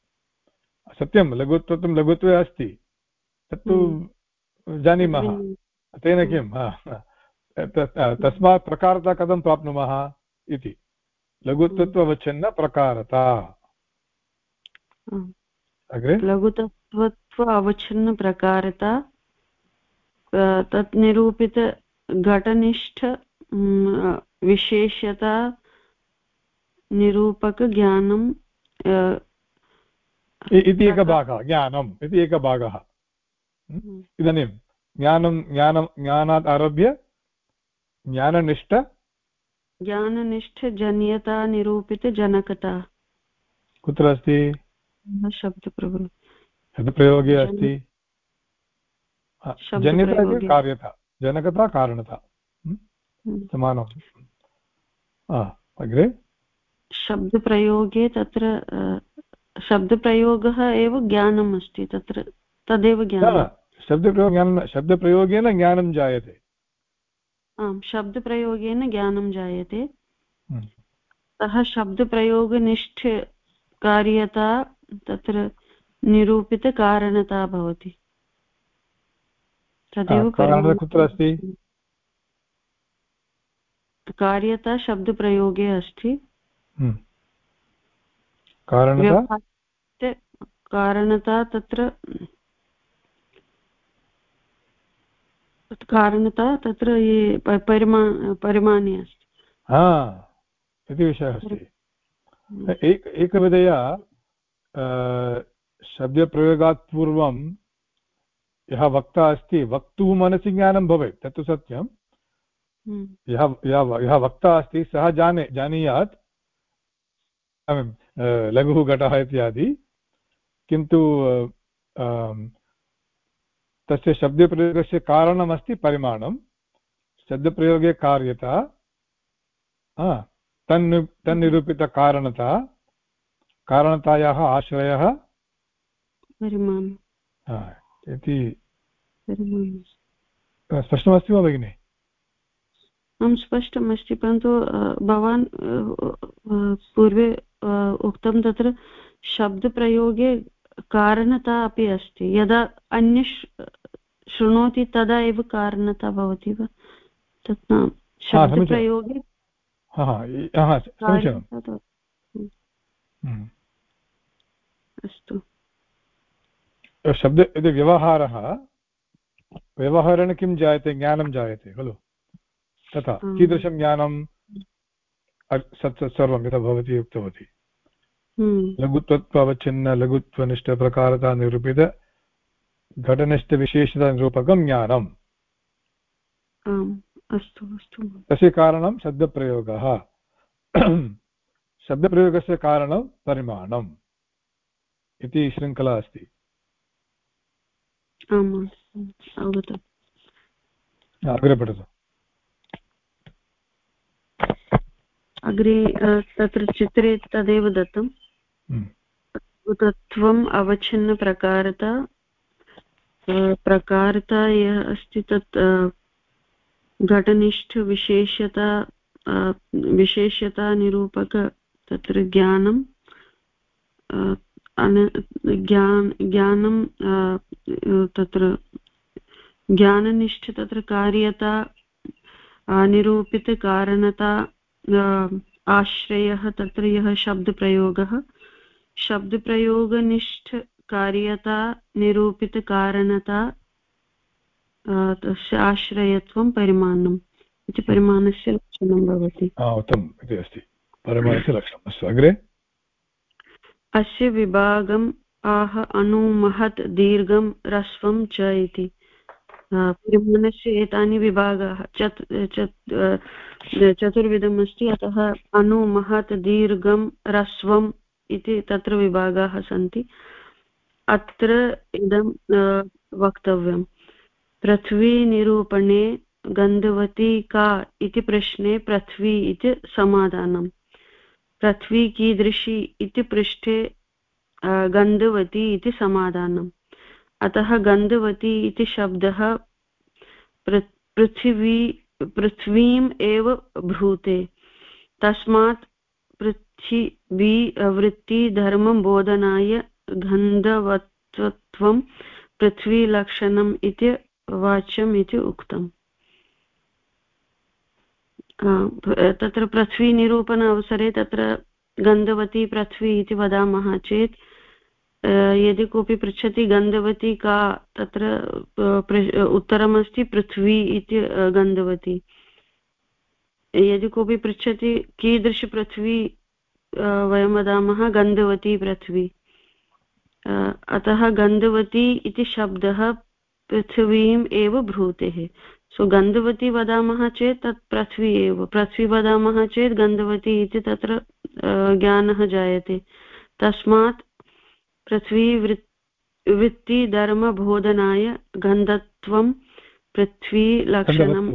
सत्यं लघुत्वं लघुत्वे अस्ति। तत्तु हम्म। जानीमः। तेन किं? तस्मात् प्रकारता कथं प्राप्नुमः इति। लघुत्वत्ववच्छिन्न प्रकारता। अग्रे? लघुतत्वत्व अवच्छिन्नप्रकारता तत् निरूपितघटनिष्ठ विशेषता निरूपकज्ञानं इति एकः भागः ज्ञानम् इति एकः भागः। इदानीं ज्ञानं ज्ञानं ज्ञानात् आरभ्य ज्ञाननिष्ठ? ज्ञाननिष्ठजन्यता निरूपितजनकता। कुत्र अस्ति? शब्दप्रयोगे। अस्ति? जन्यता कार्यता। जनकता कारणता। समानम् अग्रे। शब्दप्रयोगे तत्र शब्दप्रयोगः एव ज्ञानम् अस्ति तत्र तदेव ज्ञानं शब्दप्रयोग शब्दप्रयोगेन ज्ञानं जायते। आम् शब्दप्रयोगेन ज्ञानं जायते। हम्म। सः शब्दप्रयोगनिष्ठ कार्यता तत्र निरूपितकारणता भवति। तदेव कुत्र अस्ति? कार्यता शब्दप्रयोगे अस्ति। हम्म। कारणता? कारणता तत्र कारणता तत्र ये परिमा परिमाणे अस्ति। हा इति विषयः अस्ति। एक एकविधया शब्दप्रयोगात् पूर्वं यः वक्ता अस्ति वक्तुः मनसि ज्ञानं भवेत् तत्तु सत्यं। हम्म। यः यः यः वक्ता अस्ति सः जाने जानीयात्। लघुः घटः इत्यादि। किन्तु तस्य शब्दप्रयोगस्य कारणमस्ति परिमाणं। शब्दप्रयोगे कार्यता तन् तन्निरूपितकारणता कारणतायाः आश्रयः। इति स्पष्टमस्ति वा भगिनि? आं स्पष्टमस्ति परन्तु भवान् पूर्वे उक्तं तत्र शब्दप्रयोगे कारणता अपि अस्ति। यदा अन्य शृणोति तदा एव कारणता भवति वा? तत् न शब्दप्रयोगे हम्म। अस्तु। शब्द यदि व्यवहारः व्यवहारेण किं जायते? ज्ञानं जायते खलु? तथा कीदृशं ज्ञानं सर्वं यथा भवती उक्तवती। हम्म। लघुत्वत्वावच्छिन्न लघुत्वनिष्ठप्रकारता निरूपित घटनिष्ठविशेषतानिरूपकं ज्ञानम् अस्तु अस्तु तस्य कारणं शब्दप्रयोगः शब्दप्रयोगस्य कारणं परिमाणम् इति शृङ्खला अस्ति अग्रे पठतु अग्रे तत्र चित्रे तदेव दत्तं। तत्त्वम् अवच्छिन्नप्रकारता प्रकारता यः अस्ति तत् घटनिष्ठविशेषता विशेषतानिरूपक तत्र ज्ञानं ज्ञान, ज्ञानं तत्र ज्ञाननिष्ठ तत्र कार्यता निरूपितकारणता आश्रयः तत्र यः शब्दप्रयोगः। शब्दप्रयोगनिष्ठकार्यता निरूपितकारणता तस्य आश्रयत्वं परिमाणम् इति परिमाणस्य लक्षणं भवति। उत्तमम् इति अस्ति। परिमाणस्य लक्षणम् अस्तु। अग्रे? अस्य विभागम् आह अनुमहत् दीर्घं ह्रस्वं च इति। परिमाणस्य एतानि विभागाः। चत् चत् चतुर्विधम् अस्ति। अतः अनु महत् दीर्घं ह्रस्वम् इति तत्र विभागाः सन्ति। अत्र इदं वक्तव्यं पृथ्वीनिरूपणे गन्धवती का इति प्रश्ने पृथ्वी इति समाधानं पृथ्वी कीदृशी इति पृष्ठे गन्धवती इति समाधानम्। अतः गन्धवती इति शब्दः पृथिवी, पृथ्वीम् एव भ्रूते। तस्मात् वृत्तिधर्मं बोधनाय गन्धवत्वं पृथ्वीलक्षणम् इति वाच्यम् इति उक्तम्। तत्र पृथ्वीनिरूपण अवसरे तत्र गन्धवती पृथ्वी इति वदामः चेत् यदि कोऽपि पृच्छति गन्धवती का, तत्र उत्तरमस्ति पृथ्वी इति गन्धवती। यदि कोऽपि पृच्छति कीदृशपृथ्वी वयं वदामः गन्धवती पृथ्वी। अतः गन्धवती इति शब्दः पृथिवीम् एव भ्रूतेः। सो गन्धवती वदामः चेत् तत् पृथ्वी एव। पृथ्वी वदामः चेत् गन्धवती इति तत्र ज्ञानः जायते। तस्मात् पृथ्वी वृत्तिधर्मबोधनाय गन्धत्वं पृथ्वीलक्षणम्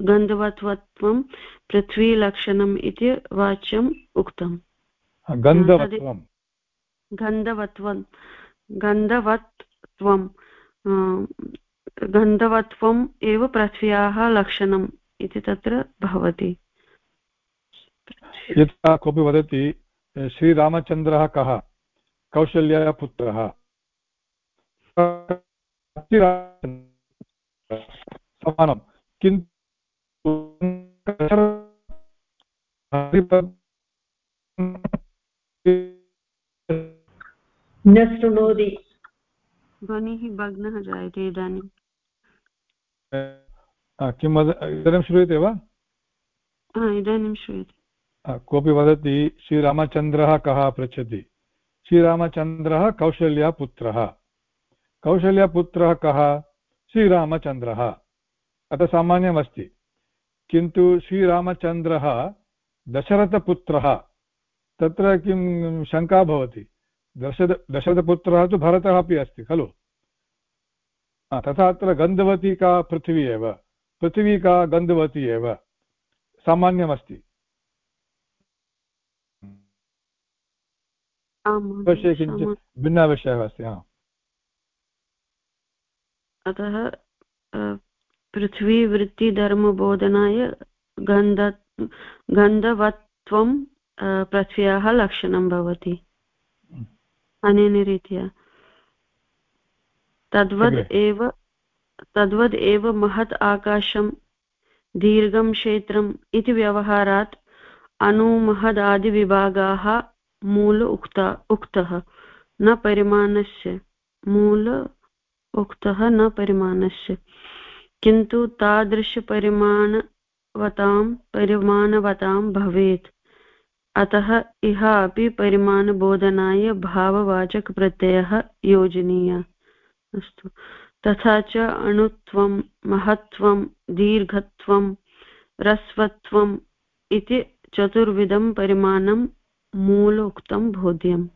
गन्धवत्वत्वं पृथ्वीलक्षणम् इति वाच्यम् उक्तम्। गन्धवत्वं। गन्धवत्वं। गन्धवत्वं गन्धवत्वम् एव पृथ्व्याः लक्षणम् इति तत्र भवति। यथा कोऽपि वदति श्रीरामचन्द्रः कः? कौशल्याः पुत्रः। समानं किन्तु न शृणोति ध्वनिः भग्नः जायते इदानीं किं वद इदानीं श्रूयते वा? इदानीं श्रूयते। कोऽपि वदति श्रीरामचन्द्रः कः पृच्छति? श्रीरामचन्द्रः कौशल्यापुत्रः। कौशल्यपुत्रः कः? श्रीरामचन्द्रः अतः सामान्यमस्ति। किन्तु श्रीरामचन्द्रः दशरथपुत्रः तत्र किं शङ्का भवति? दशरथ दशरथपुत्रः तु भरतः अपि अस्ति खलु? तथा अत्र गन्धवती का पृथिवी एव। पृथिवी का गन्धवती एव। सामान्यमस्ति। विषये किञ्चित् भिन्नः विषयः अस्ति अतः पृथ्वीवृत्तिधर्मबोधनाय गन्ध गन्धवत्वं पृथ्व्याः लक्षणं भवति। अनेन रीत्या तद्वद् एव तद्वद् एव महत् आकाशं दीर्घं क्षेत्रम् इति व्यवहारात् अणुमहदादिविभागाः मूल उक्ता उक्तः न परिमाणस्य। मूल उक्तः न परिमाणस्य। किन्तु तादृशपरिमाणवतां परिमाणवतां भवेत्। अतः इह अपि परिमाणबोधनाय भाववाचकप्रत्ययः योजनीयः। अस्तु। तथा च अणुत्वं, महत्त्वं, दीर्घत्वं रस्वत्वम् इति चतुर्विधं परिमाणं मूलोक्तं बोध्यम्।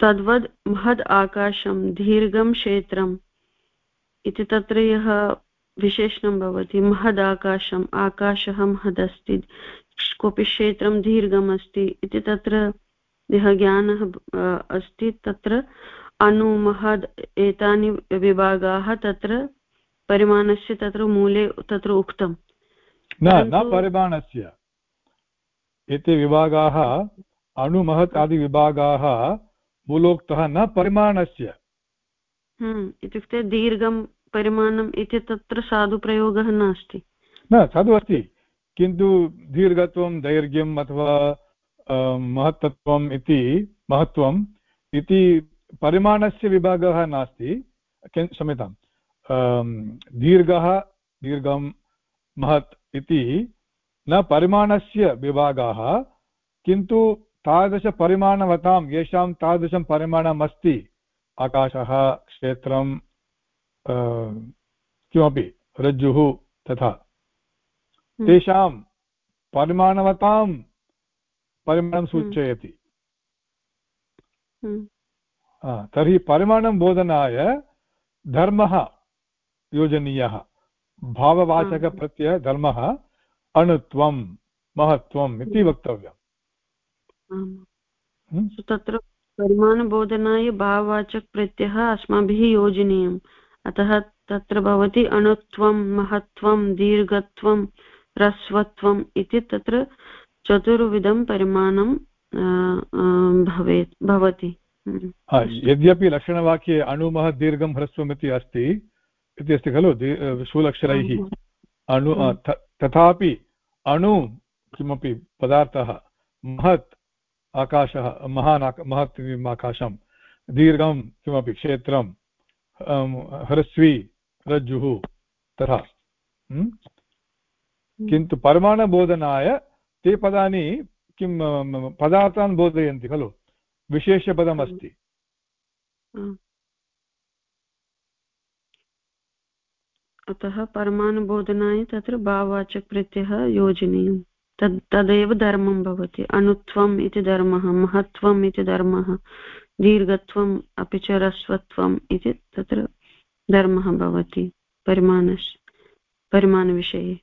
तद्वद् महद् आकाशं दीर्घं क्षेत्रम् इति तत्र यः विशेषणं भवति महदाकाशम् आकाशः महदस्ति कोऽपि क्षेत्रं दीर्घमस्ति इति तत्र यः ज्ञानः अस्ति तत्र अनुमहद् एतानि विभागाः तत्र परिमाणस्य तत्र मूले तत्र उक्तम्। न न परिमाणस्य। एते विभागाः अणुमहत् आदिविभागाः मूलोक्तः न परिमाणस्य। हम्म, इत्युक्ते दीर्घं परिमाणम् इति तत्र साधुप्रयोगः नास्ति। न साधु अस्ति। किन्तु दीर्घत्वं दैर्घ्यम् अथवा महत्तत्वम् इति महत्त्वम् इति परिमाणस्य विभागः नास्ति। क्षम्यतां दीर्घः दीर्घं महत् इति न परिमाणस्य विभागाः किन्तु तादृशपरिमाणवतां येषां तादृशं परिमाणम् अस्ति आकाशः क्षेत्रं किमपि रज्जुः तथा हम्म। तेषां परिमाणवतां परिमाणं हम्म। सूचयति हम्म। तर्हि परिमाणं बोधनाय धर्मः योजनीयः भाववाचकप्रत्ययः धर्मः अणुत्वं महत्त्वम् इति वक्तव्यम्? तत्र परिमाणबोधनाय भाववाचकप्रत्ययः अस्माभिः योजनीयम्। अतः तत्र भवति अणुत्वं महत्त्वं दीर्घत्वं ह्रस्वत्वम् इति तत्र चतुर्विधं परिमाणं भवेत् भवति। हम्म। यद्यपि लक्षणवाक्ये अणुमः दीर्घं ह्रस्वम् इति अस्ति इति अस्ति खलु शूलक्षरैः। अणु तथापि अणु किमपि पदार्थः महत् आकाशः महान् महत् आकाशं दीर्घं किमपि क्षेत्रं ह्रस्वी रज्जुः तथा। किन्तु परमाणुबोधनाय ते पदानि किं पदार्थान् बोधयन्ति खलु? विशेषपदमस्ति। अतः परमाणुबोधनाय तत्र भाववाचकप्रत्ययः योजनीयम्। तद् तदेव धर्मं भवति। अणुत्वम् इति धर्मः महत्त्वम् इति धर्मः दीर्घत्वम् अपि च रस्वत्वम् इति तत्र धर्मः भवति परिमाणस् परिमाणविषये।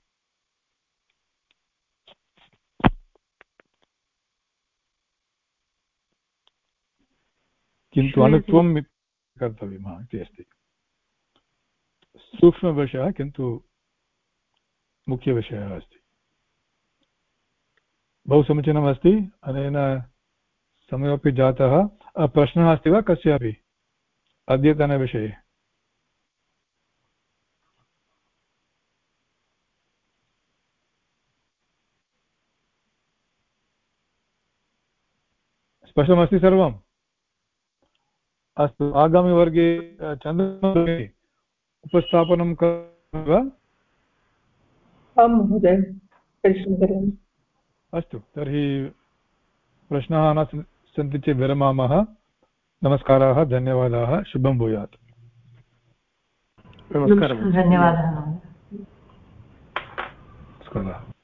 किन्तु अणुत्वम् कर्तव्यम् इति अस्ति। सूक्ष्मविषयः किन्तु मुख्यविषयः अस्ति। बहु समीचीनमस्ति अनेन समयोपि जातः। प्रश्नः अस्ति वा कस्यापि? अद्यतनविषये। स्पष्टमस्ति सर्वम्? अस्तु, आगामिवर्गे चन्द्रमहोदय उपस्थापनं वा? आं महोदय परिश्रमं करोमि अस्तु तर्हि प्रश्नाः न सन्ति चेत् विरमामः। नमस्काराः धन्यवादाः शुभं भूयात्। नमस्कारः। धन्यवादः नमस्कारः।